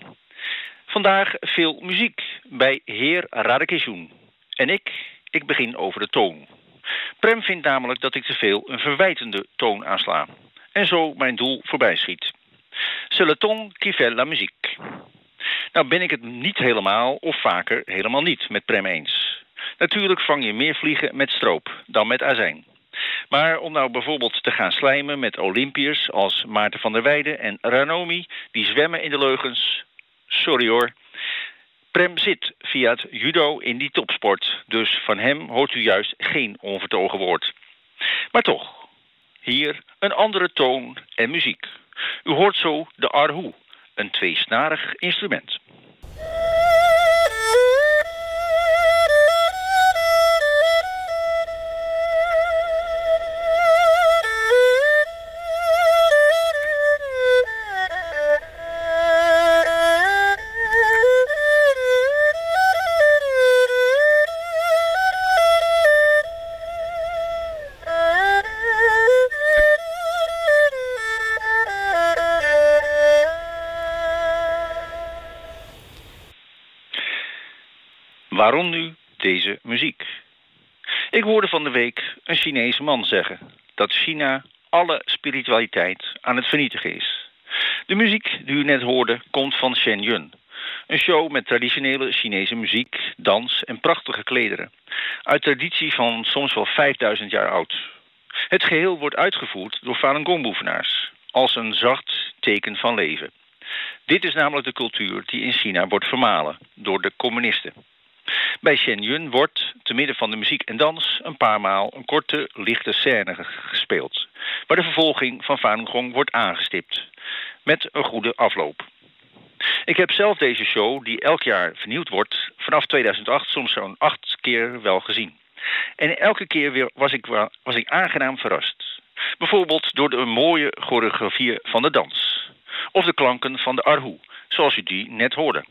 Vandaag veel muziek bij heer Radekesjoen. En ik, ik begin over de toon. Prem vindt namelijk dat ik te veel een verwijtende toon aansla. En zo mijn doel voorbij schiet. C'est le ton qui fait la musique. Nou ben ik het niet helemaal of vaker helemaal niet met Prem eens. Natuurlijk vang je meer vliegen met stroop dan met azijn. Maar om nou bijvoorbeeld te gaan slijmen met Olympiërs als Maarten van der Weijden en Ranomi, die zwemmen in de leugens. Sorry hoor. Prem zit via het judo in die topsport, dus van hem hoort u juist geen onvertogen woord. Maar toch, hier een andere toon en muziek. U hoort zo de arhu, een tweesnarig instrument. Hoorde van de week een Chinese man zeggen dat China alle spiritualiteit aan het vernietigen is. De muziek die u net hoorde komt van Shen Yun. Een show met traditionele Chinese muziek, dans en prachtige klederen. Uit traditie van soms wel 5000 jaar oud. Het geheel wordt uitgevoerd door Falun Gong-beoefenaars. Als een zacht teken van leven. Dit is namelijk de cultuur die in China wordt vermalen door de communisten. Bij Shen Yun wordt, te midden van de muziek en dans, een paar maal een korte, lichte scène ge- gespeeld. Waar de vervolging van Falun Gong wordt aangestipt. Met een goede afloop. Ik heb zelf deze show, die elk jaar vernieuwd wordt, vanaf 2008 soms zo'n acht keer wel gezien. En elke keer weer was ik, wa- was ik aangenaam verrast. Bijvoorbeeld door de mooie choreografie van de dans. Of de klanken van de arhu, zoals u die net hoorde.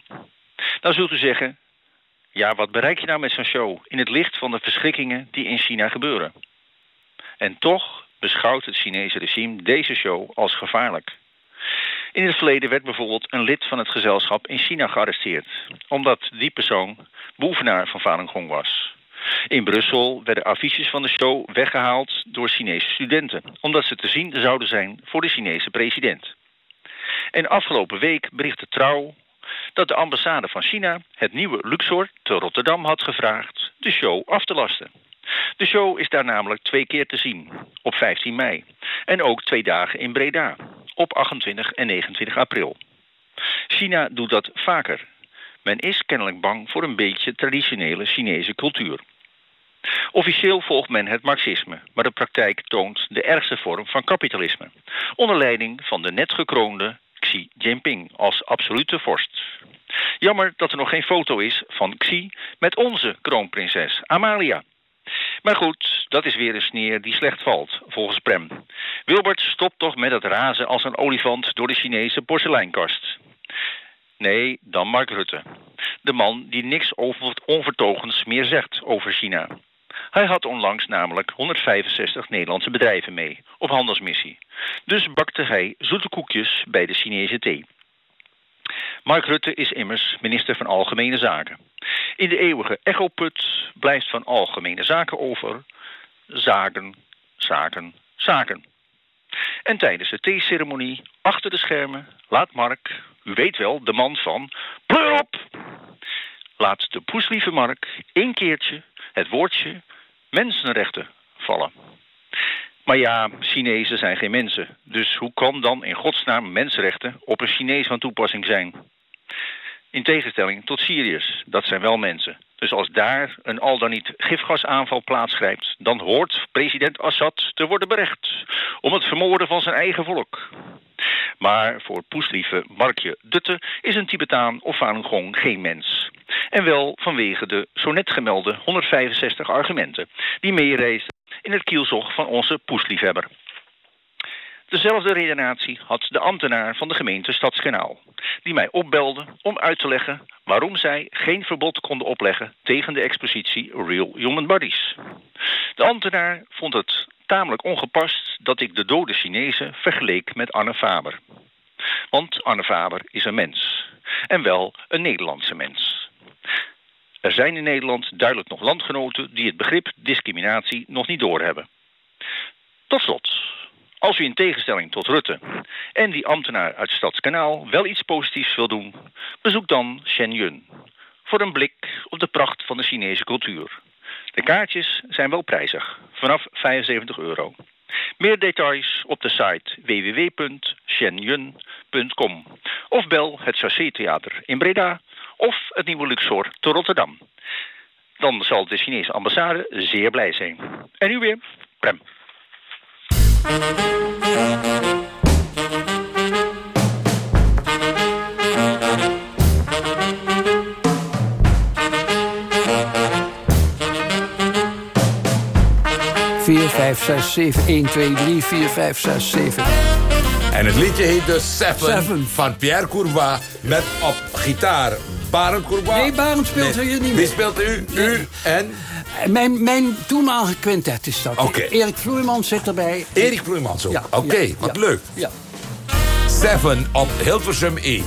Dan zult u zeggen, ja, wat bereik je nou met zo'n show in het licht van de verschrikkingen die in China gebeuren? En toch beschouwt het Chinese regime deze show als gevaarlijk. In het verleden werd bijvoorbeeld een lid van het gezelschap in China gearresteerd, omdat die persoon beoefenaar van Falun Gong was. In Brussel werden affiches van de show weggehaald door Chinese studenten, omdat ze te zien zouden zijn voor de Chinese president. En afgelopen week berichtte Trouw dat de ambassade van China het nieuwe Luxor te Rotterdam had gevraagd de show af te lasten. De show is daar namelijk twee keer te zien, op 15 mei. En ook twee dagen in Breda, op 28 en 29 april. China doet dat vaker. Men is kennelijk bang voor een beetje traditionele Chinese cultuur. Officieel volgt men het marxisme, maar de praktijk toont de ergste vorm van kapitalisme. Onder leiding van de net gekroonde Xi Jinping als absolute vorst. Jammer dat er nog geen foto is van Xi met onze kroonprinses Amalia. Maar goed, dat is weer een sneer die slecht valt, volgens Prem. Wilbert stopt toch met het razen als een olifant door de Chinese porseleinkast. Nee, dan Mark Rutte. De man die niks onvertogens meer zegt over China. Hij had onlangs namelijk 165 Nederlandse bedrijven mee op handelsmissie. Dus bakte hij zoete koekjes bij de Chinese thee. Mark Rutte is immers minister van Algemene Zaken. In de eeuwige echoput blijft van algemene zaken over zaken, zaken, zaken. En tijdens de theeceremonie, achter de schermen, laat Mark, u weet wel, de man van pleur op, laat de poeslieve Mark één keertje het woordje mensenrechten vallen. Maar ja, Chinezen zijn geen mensen. Dus hoe kan dan in godsnaam mensenrechten op een Chinees van toepassing zijn? In tegenstelling tot Syriërs, dat zijn wel mensen. Dus als daar een al dan niet gifgasaanval plaatsgrijpt... dan hoort president Assad te worden berecht... om het vermoorden van zijn eigen volk. Maar voor poeslieve Markje Dutte is een Tibetaan of Falun Gong geen mens. En wel vanwege de zo net gemelde 165 argumenten... die meerezen in het kielzog van onze poesliefhebber. Dezelfde redenatie had de ambtenaar van de gemeente Stadskanaal... die mij opbelde om uit te leggen waarom zij geen verbod konden opleggen... tegen de expositie Real Human Bodies. De ambtenaar vond het tamelijk ongepast dat ik de dode Chinezen vergeleek met Anne Faber. Want Anne Faber is een mens. En wel een Nederlandse mens. Er zijn in Nederland duidelijk nog landgenoten die het begrip discriminatie nog niet doorhebben. Tot slot, als u in tegenstelling tot Rutte en die ambtenaar uit Stadskanaal wel iets positiefs wil doen, bezoek dan Shenyun. Voor een blik op de pracht van de Chinese cultuur. De kaartjes zijn wel prijzig, vanaf 75 euro. Meer details op de site www.shenyun.com of bel het Chassé Theater in Breda of het Nieuwe Luxor te Rotterdam. Dan zal de Chinese ambassade zeer blij zijn. En nu weer, Prem. 4, 5, 6, 7, 1, 2, 3, 4, 5, 6, 7. En het liedje heet dus Seven, Seven. van Pierre Courvois met op gitaar Barend Courvois. Nee, Barend speelt hier niet Wie meer. speelt u? U en Mijn, mijn toenmalige quintet is dat. Erik Vloeimans zit erbij. Erik Vloeimans ook. Ja, Oké, ja, wat ja. leuk. Ja. Seven op Hilversum 1.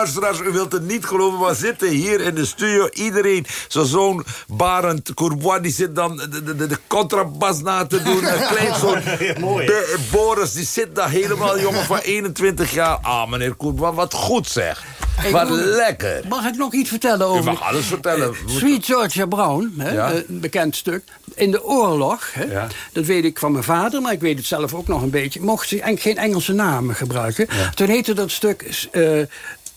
Luisteraars, u wilt het niet geloven, maar zitten hier in de studio. Iedereen, zo'n zoon Barend Courbois, die zit dan de, de, de contrabas na te doen. Een klein zoon Be- Boris, die zit daar helemaal, jongen van 21 jaar. Ah, meneer Courbois, wat goed zeg. Ik Wat moet- lekker. Mag ik nog iets vertellen U over... mag alles vertellen. Eh, Sweet Georgia Brown, hè, Ja. eh, een bekend stuk. In de oorlog, hè, Ja. dat weet ik van mijn vader, maar ik weet het zelf ook nog een beetje... mocht ze geen Engelse namen gebruiken. Toen heette dat stuk eh,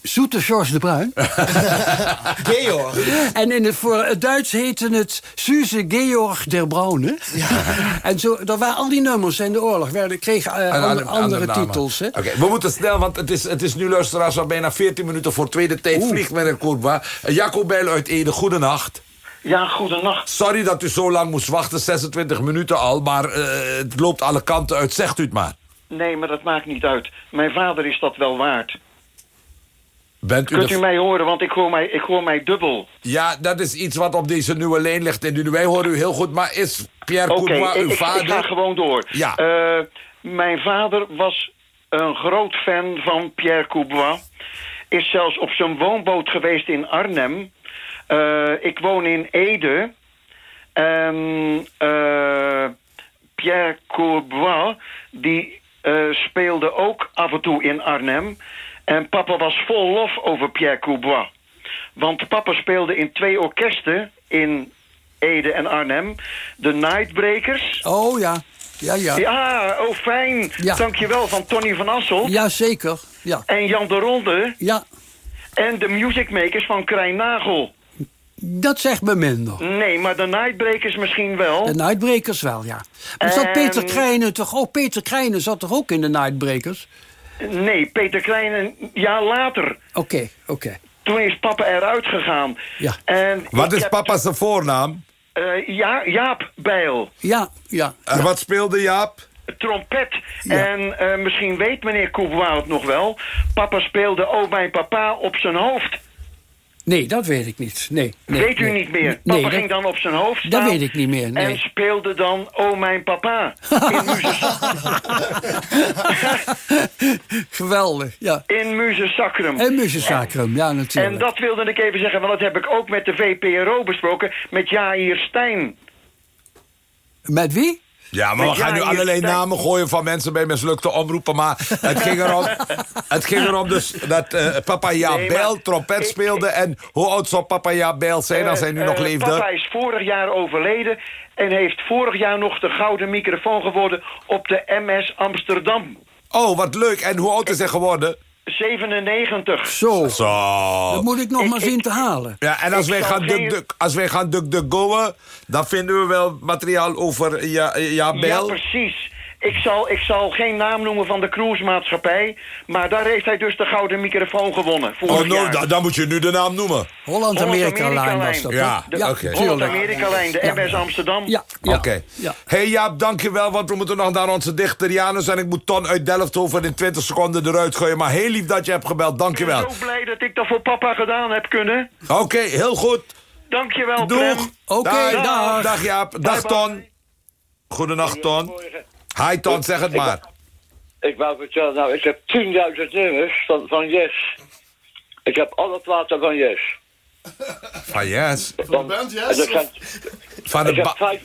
Zoete George de Bruin. Georg. en in het, voor het Duits heette het Suze Georg der Braune. En zo, dat waren al die nummers in de oorlog. Werden, kregen eh, andere, titels. Hè. Oké, we moeten snel, want het is, het is nu luisteraars al bijna 14 minuten voor tweede tijd. Vliegt meneer Courbois. Uh, Jacob Bijl uit Ede, goedenacht. Ja, goedenacht. Sorry dat u zo lang moest wachten, 26 minuten al, maar eh, het loopt alle kanten uit. Zegt u het maar. Nee, maar dat maakt niet uit. Mijn vader is dat wel waard. Bent u Kunt u mij horen, want ik hoor mij, ik hoor mij dubbel. Ja, dat is iets wat op deze nieuwe lijn ligt. En wij horen u heel goed, maar is Pierre Oké, Courbois ik, uw ik, vader? ik ga gewoon door. Ja. Eh, mijn vader was een groot fan van Pierre Courbois. Is zelfs op zijn woonboot geweest in Arnhem. Eh, ik woon in Ede. En eh, Pierre Courbois, die speelde ook af en toe in Arnhem. En papa was vol lof over Pierre Courbois. Want papa speelde in twee orkesten in Ede en Arnhem. De Nightbreakers. Oh ja, ja, ja. Ja, oh fijn. Ja. Dankjewel, van Tony van Assel. Ja, zeker. Ja. En Jan de Ronde. ja, En de Musicmakers van Krijn Nagel. dat zegt me minder. Nee, maar de Nightbreakers misschien wel. De Nightbreakers wel, ja. Maar zat Peter Krijnen toch ook? Peter Krijnen zat toch ook in de Nightbreakers? Nee, Peter Klein een jaar later. Oké, oké. Toen is papa eruit gegaan. Ja. En Wat is heb, papa's voornaam? eh, ja, Jaap Bijl. Ja, ja. En wat speelde Jaap? trompet. Ja. En eh, misschien weet meneer het nog wel. Papa speelde Oh mijn papa op zijn hoofd. Nee, dat weet ik niet. Nee, nee, weet u nee. niet meer? Nee, Papa dat- ging dan op zijn hoofd staan. Dat weet ik niet meer, nee. En speelde dan Oh mijn papa. In Geweldig, ja. in Muses Sacrum. En Musensacrum, ja, natuurlijk. En dat wilde ik even zeggen, want dat heb ik ook met de VPRO besproken. Met Jair Stijn. Met wie? Ja, maar we gaan nu allerlei namen gooien van mensen bij mislukte omroepen. Maar het ging erom, het ging erom dus dat eh, papa Bijl trompet speelde. En hoe oud zou papa Jaap Bijl zijn als hij nu Eh, nog eh, leefde? Papa is vorig jaar overleden en heeft vorig jaar nog de gouden microfoon geworden op de MS Amsterdam. Oh, wat leuk. En hoe oud is hij geworden? 97. Zo, Zo. dat moet ik nog Ik- maar ik- zien te halen. Ja, en als wij, gaan geen- duk, duk, als wij gaan duk duk goen, dan vinden we wel materiaal over ja, ja, Ja, precies. Ik zal, ik zal geen naam noemen van de cruisemaatschappij, maar daar heeft hij dus de gouden microfoon gewonnen. Oh, jaar. dan, moet je nu de naam noemen. Holland-Amerika-lijn was dat? Ja, oké. Holland-Amerika-lijn, de Ja. MS Amsterdam. Ja, ja. Oké. Ja. hey Jaap, dankjewel, want we moeten nog naar onze dichter Janus... en ik moet Ton uit Delfthoven in 20 seconden eruit gooien. Maar heel lief dat je hebt gebeld, Ik ben dankjewel. zo blij dat ik dat voor papa gedaan heb kunnen. Oké, heel goed. Dankjewel. Doeg. Oké, dag. dag. Dag Jaap. Dag Bye, Ton. bye. Goedenacht Ton. Hi Ton, zeg het maar. Ik wou vertellen, nou, ik heb 10.000 nummers van, van Yes. Ik heb alle platen van Yes. Van yes. Van, band Yes, en of- zijn- Van de ik, heb vijf,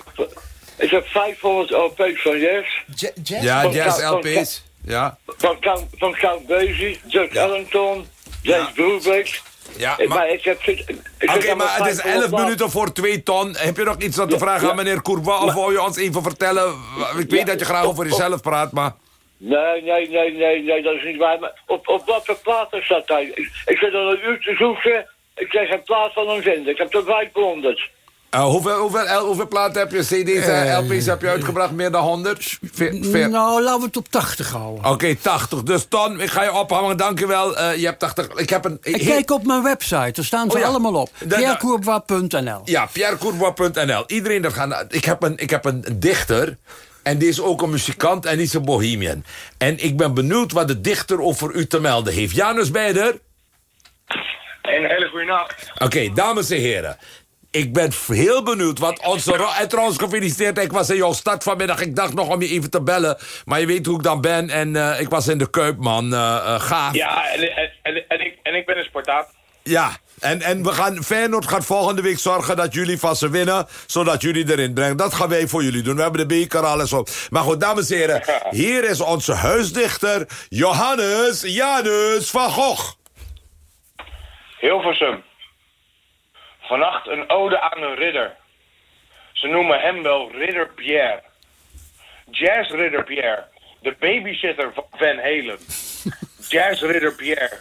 ik heb 500 LP's van Yes. Ja, jazz? Ja, van jazz Ka- van LP's. Ja. Van Count, van Count Basie, Duck Ellington, James Brubeck. Ja, maar... maar ik heb... Oké, maar het is 11 500 minuten voor 2 ton. Heb je nog iets aan te vragen ja. aan meneer Courbois? Of wou je ons even vertellen? Ik weet dat je graag over jezelf praat, maar... Nee, nee, nee, nee, nee, dat is niet waar. Maar op, op wat voor platen staat hij? Ik, ik zit al een uur te zoeken. Ik kreeg een plaat van hem vinden. Ik heb er 500. Eh, hoeveel, hoeveel, el- hoeveel platen heb je? CD's en Eh, LP's heb je uitgebracht? Meer dan 100? Ve- ve- Nou, laten we het op 80 houden. Oké, 80. Dus Ton, ik ga je ophangen. Dankjewel. Eh je hebt 80. Ik heb een... En kijk op mijn website, daar staan ze Oh ja. allemaal op. Pierrecourbois.nl Ja, pierrecourbois.nl. Iedereen dat gaat... Ik heb, een, ik heb een dichter... En die is ook een muzikant en die is een bohemian. En ik ben benieuwd wat de dichter over u te melden heeft. Janus Beider? Een hele goede nacht. Oké, dames en heren. Ik ben heel benieuwd wat onze... En trouwens, gefeliciteerd. Ik was in jouw stad vanmiddag. Ik dacht nog om je even te bellen. Maar je weet hoe ik dan ben. En eh, ik was in de Kuip, man. Eh, eh, gaaf. Ja, en, en, en, en ik, en ik ben een Spartaan. Ja, en, en we gaan, Feyenoord gaat volgende week zorgen dat jullie van ze winnen, zodat jullie erin brengen. Dat gaan wij voor jullie doen. We hebben de beker al en zo. Maar goed, dames en heren, hier is onze huisdichter Johannes Janus van Gogh. Hilversum. Vannacht een ode aan een ridder. Ze noemen hem wel Ridder Pierre. Jazz Ridder Pierre. De babysitter van Van Halen. Jazz Ridder Pierre.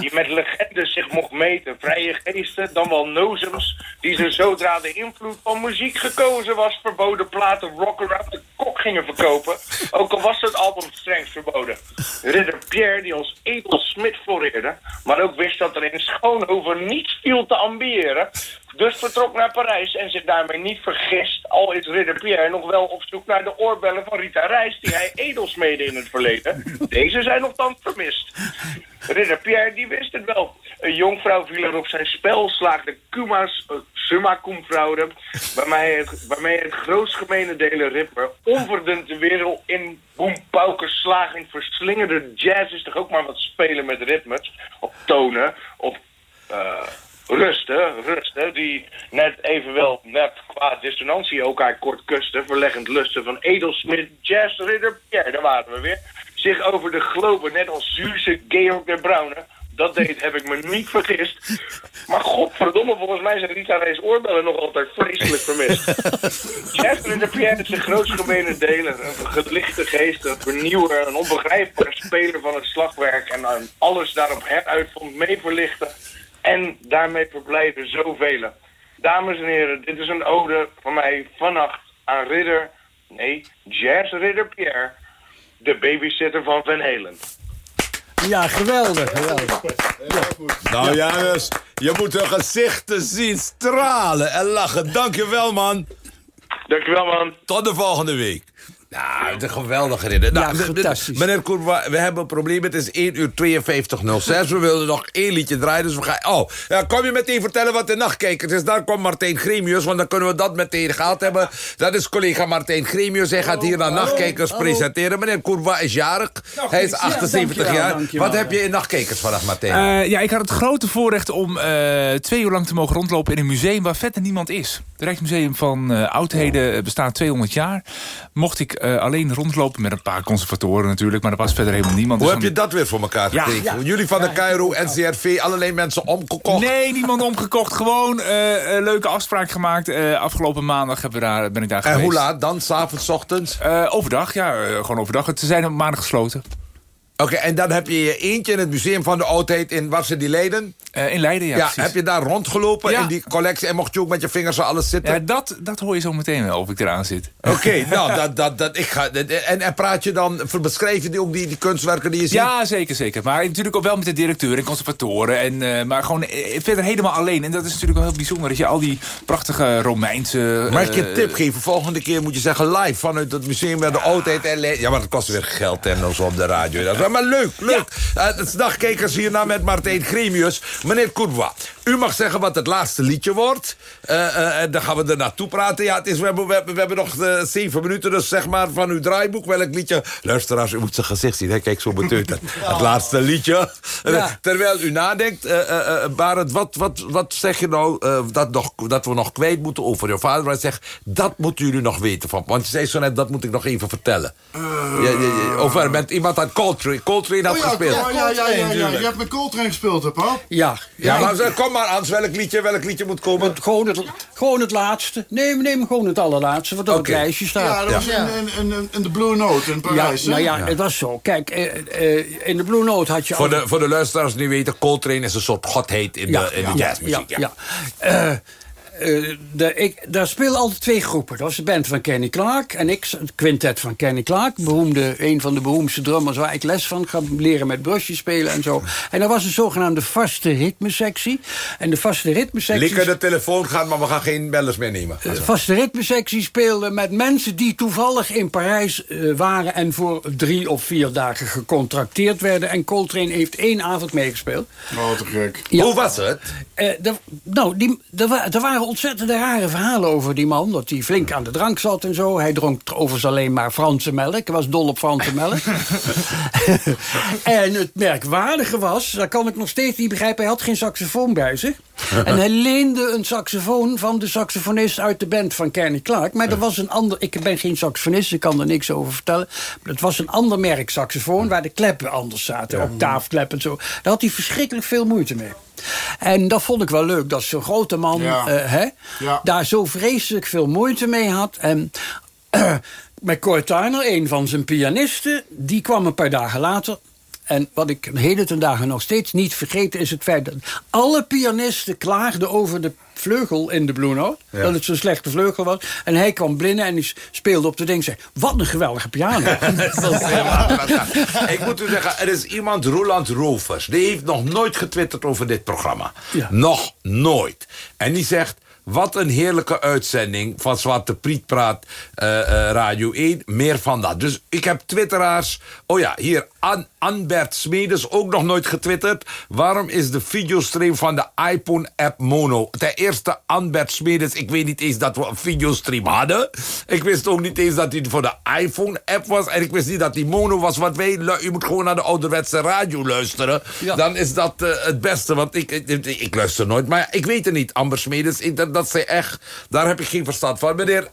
Die met legendes zich mocht meten. Vrije geesten, dan wel nozems. Die ze zodra de invloed van muziek gekozen was... verboden platen rock around de kok gingen verkopen. Ook al was het album strengst verboden. Ridder Pierre die als edelsmid floreerde... maar ook wist dat er in Schoonhoven niets viel te ambiëren... Dus vertrok naar Parijs en zich daarmee niet vergist. Al is Ridder Pierre nog wel op zoek naar de oorbellen van Rita Reis... die hij edelsmede in het verleden. Deze zijn nogthans vermist. Ridder Pierre, die wist het wel. Een jonkvrouw viel er op zijn spel, slaagde Kuma's uh, summa cum fraude... waarmee het, waarmee het grootst gemene delen Ripper... onverdund de wereld in boempaukerslaging verslingerde jazz... is toch ook maar wat spelen met ritmes, op tonen, op... eh, rusten, rusten, die net evenwel net qua dissonantie elkaar kort kusten, verleggend lusten van edelsmid, jazz, ridder, Pierre, daar waren we weer, zich over de globe, net als Zuurse Georg de Braune, dat deed, heb ik me niet vergist. Maar godverdomme, volgens mij zijn Rita Reis oorbellen nog altijd vreselijk vermist. Jazz Ridder Pierre is de grootste gemene deler, een gelichte geest, een vernieuwer, een onbegrijpelijke speler van het slagwerk en alles daarop heruitvond mee verlichten. En daarmee verblijven zoveel. Dames en heren, dit is een ode van mij vannacht aan Ridder, nee, Jazz Ridder Pierre, de babysitter van Van Halen. Ja, geweldig, geweldig. Nou Janus, je moet hun gezichten zien stralen en lachen. Dankjewel man. Dankjewel man. Tot de volgende week. Nou, het is een geweldige ridder. Nou, Ja, fantastisch. Meneer Courbois, we hebben een probleem. Het is 1 uur 52.06. We wilden nog één liedje draaien, dus we gaan... Oh, ja, kom je meteen vertellen wat de nachtkijkers is? Daar komt Martijn Gremius, want dan kunnen we dat meteen gehad hebben. Dat is collega Martijn Gremius. Hij gaat hier naar Nachtkijkers presenteren. Meneer Courbois is jarig. Hij is 78 dankjewel, jaar. dankjewel. Wat heb je in Nachtkijkers vandaag, Martijn? Eh, ja, ik had het grote voorrecht om eh, twee uur lang te mogen rondlopen in een museum waar verder niemand is. Het Rijksmuseum van eh, Oudheden bestaat 200 jaar. Mocht ik eh, alleen rondlopen met een paar conservatoren natuurlijk, maar er was verder helemaal niemand. Hoe Dus heb je dat weer voor elkaar gekregen? Ja. Jullie van de KRO, NCRV, allerlei mensen omgekocht? Nee, niemand omgekocht. Gewoon eh, een leuke afspraak gemaakt. Eh, afgelopen maandag hebben we daar, ben ik daar En geweest. hoe laat dan? S'avonds, ochtends? Eh, overdag, ja. gewoon overdag. Ze zijn op maandag gesloten. Oké, en dan heb je je eentje in het Museum van de Oudheid in waar ze die Leiden? Eh, in Leiden, ja, Ja, heb je daar rondgelopen Ja. in die collectie en mocht je ook met je vingers zo alles zitten? Ja, dat, dat hoor je zo meteen wel, of ik eraan zit. Oké, nou, dat, dat, dat, ik ga, en, en praat je dan, beschrijf je die ook die, die kunstwerken die je ziet? Ja, zeker, zeker. Maar natuurlijk ook wel met de directeur en conservatoren. En, eh, maar gewoon eh, verder helemaal alleen. En dat is natuurlijk wel heel bijzonder. Dat je al die prachtige Romeinse... Mag ik je een tip geven? Volgende keer moet je zeggen live vanuit het Museum bij de Oudheid en Le- Ja, maar dat kost weer geld en zo op de radio. Dat maar leuk, leuk. Eh, het is dagkijkers hierna met Martijn Gremius. Meneer Courbois, u mag zeggen wat het laatste liedje wordt. Eh, eh, en dan gaan we er naartoe praten. Ja, het is, we, hebben, we, hebben, we hebben nog eh, zeven minuten, dus zeg maar van uw draaiboek. Welk liedje? Luisteraars, u moet zijn gezicht zien. Hè? Kijk, zo beteut het. Het laatste liedje. Eh, Ja. Terwijl u nadenkt, eh, eh, eh, Barend, wat, wat, wat zeg je nou eh, dat, nog, dat we nog kwijt moeten over je vader? Hij zegt, dat moeten jullie nog weten van. Want je zei zo net, dat moet ik nog even vertellen. Ja, ja, ja, of er met iemand uit Coltrane. Coltrane had Oh ja, gespeeld. ja, ja, ja, ja, ja. Je hebt met Coltrane gespeeld, hè, pap? Ja. Ja, maar kom maar, Ans, welk liedje, welk liedje moet komen? Gewoon het, gewoon het laatste. Nee, neem gewoon het allerlaatste, wat op het lijstje staat. Ja, dat was in, in, in, in de Blue Note in Ja, Parijs, hè? nou ja, het was zo. Kijk, eh, eh, in de Blue Note had je... Voor al- de, voor de luisteraars die weten, Coltrane is een soort godheid in de, in de jazzmuziek. Ja, ja. Eh, eh, de, ik, daar spelen altijd twee groepen. Dat was de band van Kenny Clark en ik, het quintet van Kenny Clark. Beroemde, een van de beroemdste drummers waar ik les van ga leren met brusjes spelen en zo. En er was een zogenaamde vaste ritmesectie. En de vaste ritmesectie... Likke de telefoon gaat, maar we gaan geen bellers meer nemen. De vaste ritmesectie speelde met mensen die toevallig in Parijs eh, waren... en voor drie of vier dagen gecontracteerd werden. En Coltrane heeft één avond meegespeeld. Oh, te gek. Ja. Hoe was het? Eh, nou, die, er, er waren ontzettende rare verhalen over die man. Dat hij flink aan de drank zat en zo. Hij dronk overigens alleen maar Franse melk. Hij was dol op Franse melk. en het merkwaardige was, dat kan ik nog steeds niet begrijpen... hij had geen saxofoon bij zich. en hij leende een saxofoon van de saxofonist uit de band van Kenny Clark. Maar er was een ander... Ik ben geen saxofonist, ik kan er niks over vertellen. Maar het was een ander merk saxofoon... waar de kleppen anders zaten, octaafklep en zo. Daar had hij verschrikkelijk veel moeite mee. En dat vond ik wel leuk, dat zo'n grote man Ja. eh, hè, Ja. daar zo vreselijk veel moeite mee had. En met Cor Turner, een van zijn pianisten, die kwam een paar dagen later. En wat ik heden ten dagen nog steeds niet vergeten is het feit dat alle pianisten klaagden over de vleugel in de Blue Note. Ja. Dat het zo'n slechte vleugel was. En hij kwam binnen en die speelde op de ding. Zei, wat een geweldige piano. Ik moet u zeggen, er is iemand, Roland Rovers... die heeft nog nooit getwitterd over dit programma. Ja. Nog nooit. En die zegt... Wat een heerlijke uitzending van Zwarte Priet Praat eh, eh, Radio 1. Meer van dat. Dus ik heb twitteraars... Oh ja, hier, An Anbert Smedes, ook nog nooit getwitterd. Waarom is de videostream van de iPhone-app mono? Ten eerste, Anbert Smedes, ik weet niet eens dat we een videostream hadden. Ik wist ook niet eens dat die voor de iPhone-app was. En ik wist niet dat die mono was. Want wij, u moet gewoon naar de ouderwetse radio luisteren. Ja. Dan is dat eh, het beste. Want ik, ik, ik- ik luister nooit. Maar ik weet het niet, Amber Smedes. Ik- Dat, dat ze echt... Daar heb ik geen verstand van. Meneer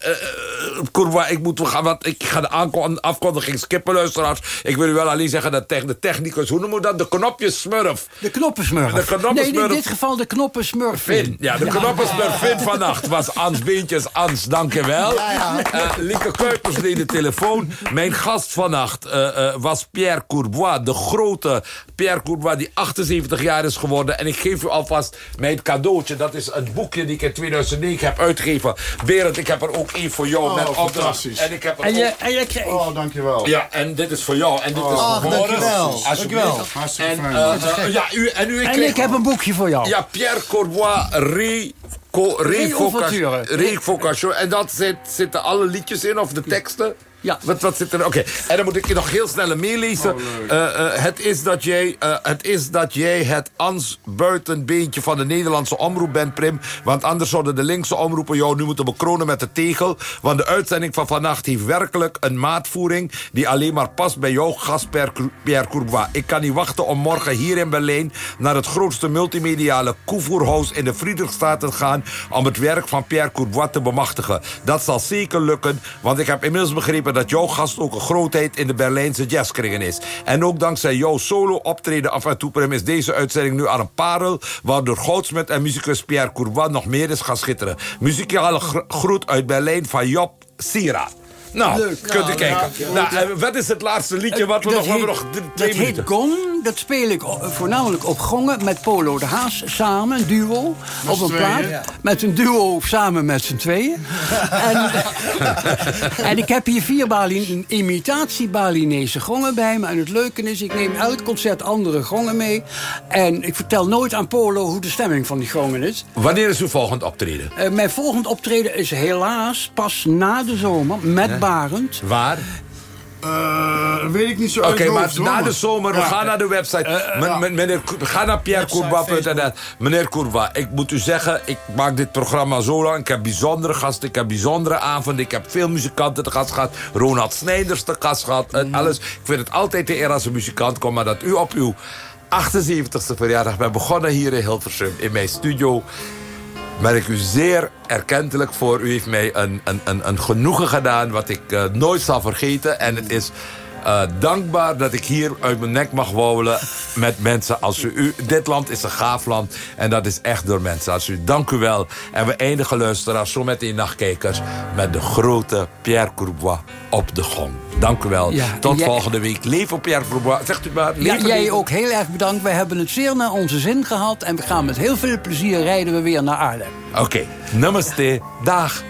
eh, Courvois, ik moet we gaan... Want ik ga de aankon- afkondiging skippen, luisteraars. Ik wil u wel alleen zeggen dat tegen de technicus... Hoe noemen we dat? De knopjes smurf. De knoppensmurf. De. Nee, in dit geval de knoppensmurf. Vin. Ja, de knoppensmurf Vin vannacht was Ans Beentjes. Ans, dankjewel. Eh Lieke Kuipers deed de telefoon. Mijn gast vannacht eh, was Pierre Courbois. De grote Pierre Courbois die 78 jaar is geworden. En ik geef u alvast mijn cadeautje. Dat is een boekje die ik in 2009 heb uitgegeven. Berend, ik heb er ook één voor jou. Oh, fantastisch. En ik heb En, je, en je kreeg... Oh, dankjewel. Ja, en dit is voor jou. En dit is Oh, voor dankjewel. Boris. Alsjeblieft. Dankjewel. Hartstikke En, fijn. eh, eh, ja, u, en u En kreeg- ik heb een boekje voor jou. ja, Pierre Courbois, Re... Co- Revocature. Revoca- Revocature. En dat zit, zitten alle liedjes in, of de teksten? Ja. Wat, wat zit er? Oké, en dan moet ik je nog heel snel meelezen. Eh, eh, het, is dat jij, eh, het is dat jij het ans buitenbeentje van de Nederlandse omroep bent, Prim. Want anders zouden de linkse omroepen jou nu moeten bekronen met de tegel. Want de uitzending van vannacht heeft werkelijk een maatvoering... die alleen maar past bij jouw gast Pierre Cou- Pierre Courbois. Ik kan niet wachten om morgen hier in Berlijn... naar het grootste multimediale koevoerhuis in de Friedrichstraat te gaan... om het werk van Pierre Courbois te bemachtigen. Dat zal zeker lukken, want ik heb inmiddels begrepen... dat jouw gast ook een grootheid in de Berlijnse jazzkringen is. En ook dankzij jouw solo-optreden af en toe... Prim, is deze uitzending nu aan een parel... waardoor goudsmit en muzikus Pierre Courbois nog meer is gaan schitteren. Muzikale gr- groet uit Berlijn van Job Sieraad. Nou, Leuk. kunt u Nou, kijken. ja, Nou, en wat is het laatste liedje wat we Dat nog... hebben nog Dat heet. Gong. Dat speel ik voornamelijk op gongen met Polo de Haas samen, een duo. op een tweeën? plaat. Ja. Met een duo samen met z'n tweeën. en, en ik heb hier vier Balin, imitatie Balinese gongen bij me. En het leuke is, ik neem elk concert andere gongen mee. En ik vertel nooit aan Polo hoe de stemming van die gongen is. Wanneer is uw volgend optreden? Eh, mijn volgend optreden is helaas pas na de zomer met Barend. Waar? Eh, weet ik niet zo Oké, maar hoofd, na de zomer, we Ja. gaan naar de website. Men- men- meneer, ga naar pierrecourbois.nl. Meneer Courbois, ik moet u zeggen, ik maak dit programma zo lang. Ik heb bijzondere gasten, ik heb bijzondere avonden. Ik heb veel muzikanten te gast gehad. Ronald Snijders te gast gehad. En alles. Ik vind het altijd de eer als een muzikant komt. Maar dat u op uw 78ste verjaardag bent begonnen hier in Hilversum. In mijn studio ben ik u zeer erkentelijk voor. U heeft mij een, een, een, een genoegen gedaan wat ik eh, nooit zal vergeten. En het is eh, dankbaar dat ik hier uit mijn nek mag wouwen met mensen als u. u. Dit land is een gaaf land en dat is echt door mensen als u. Dank u wel. En we eindigen luisteraars zo met die nachtkijkers met de grote Pierre Courbois op de gong. Dank u wel. Ja, Tot jij- volgende week. Leven Pierre Courbois. Zegt u maar. Ja, jij leven. ook heel erg bedankt. Wij hebben het zeer naar onze zin gehad. En we gaan met heel veel plezier rijden we weer naar Arnhem. Oké, namaste. Dag.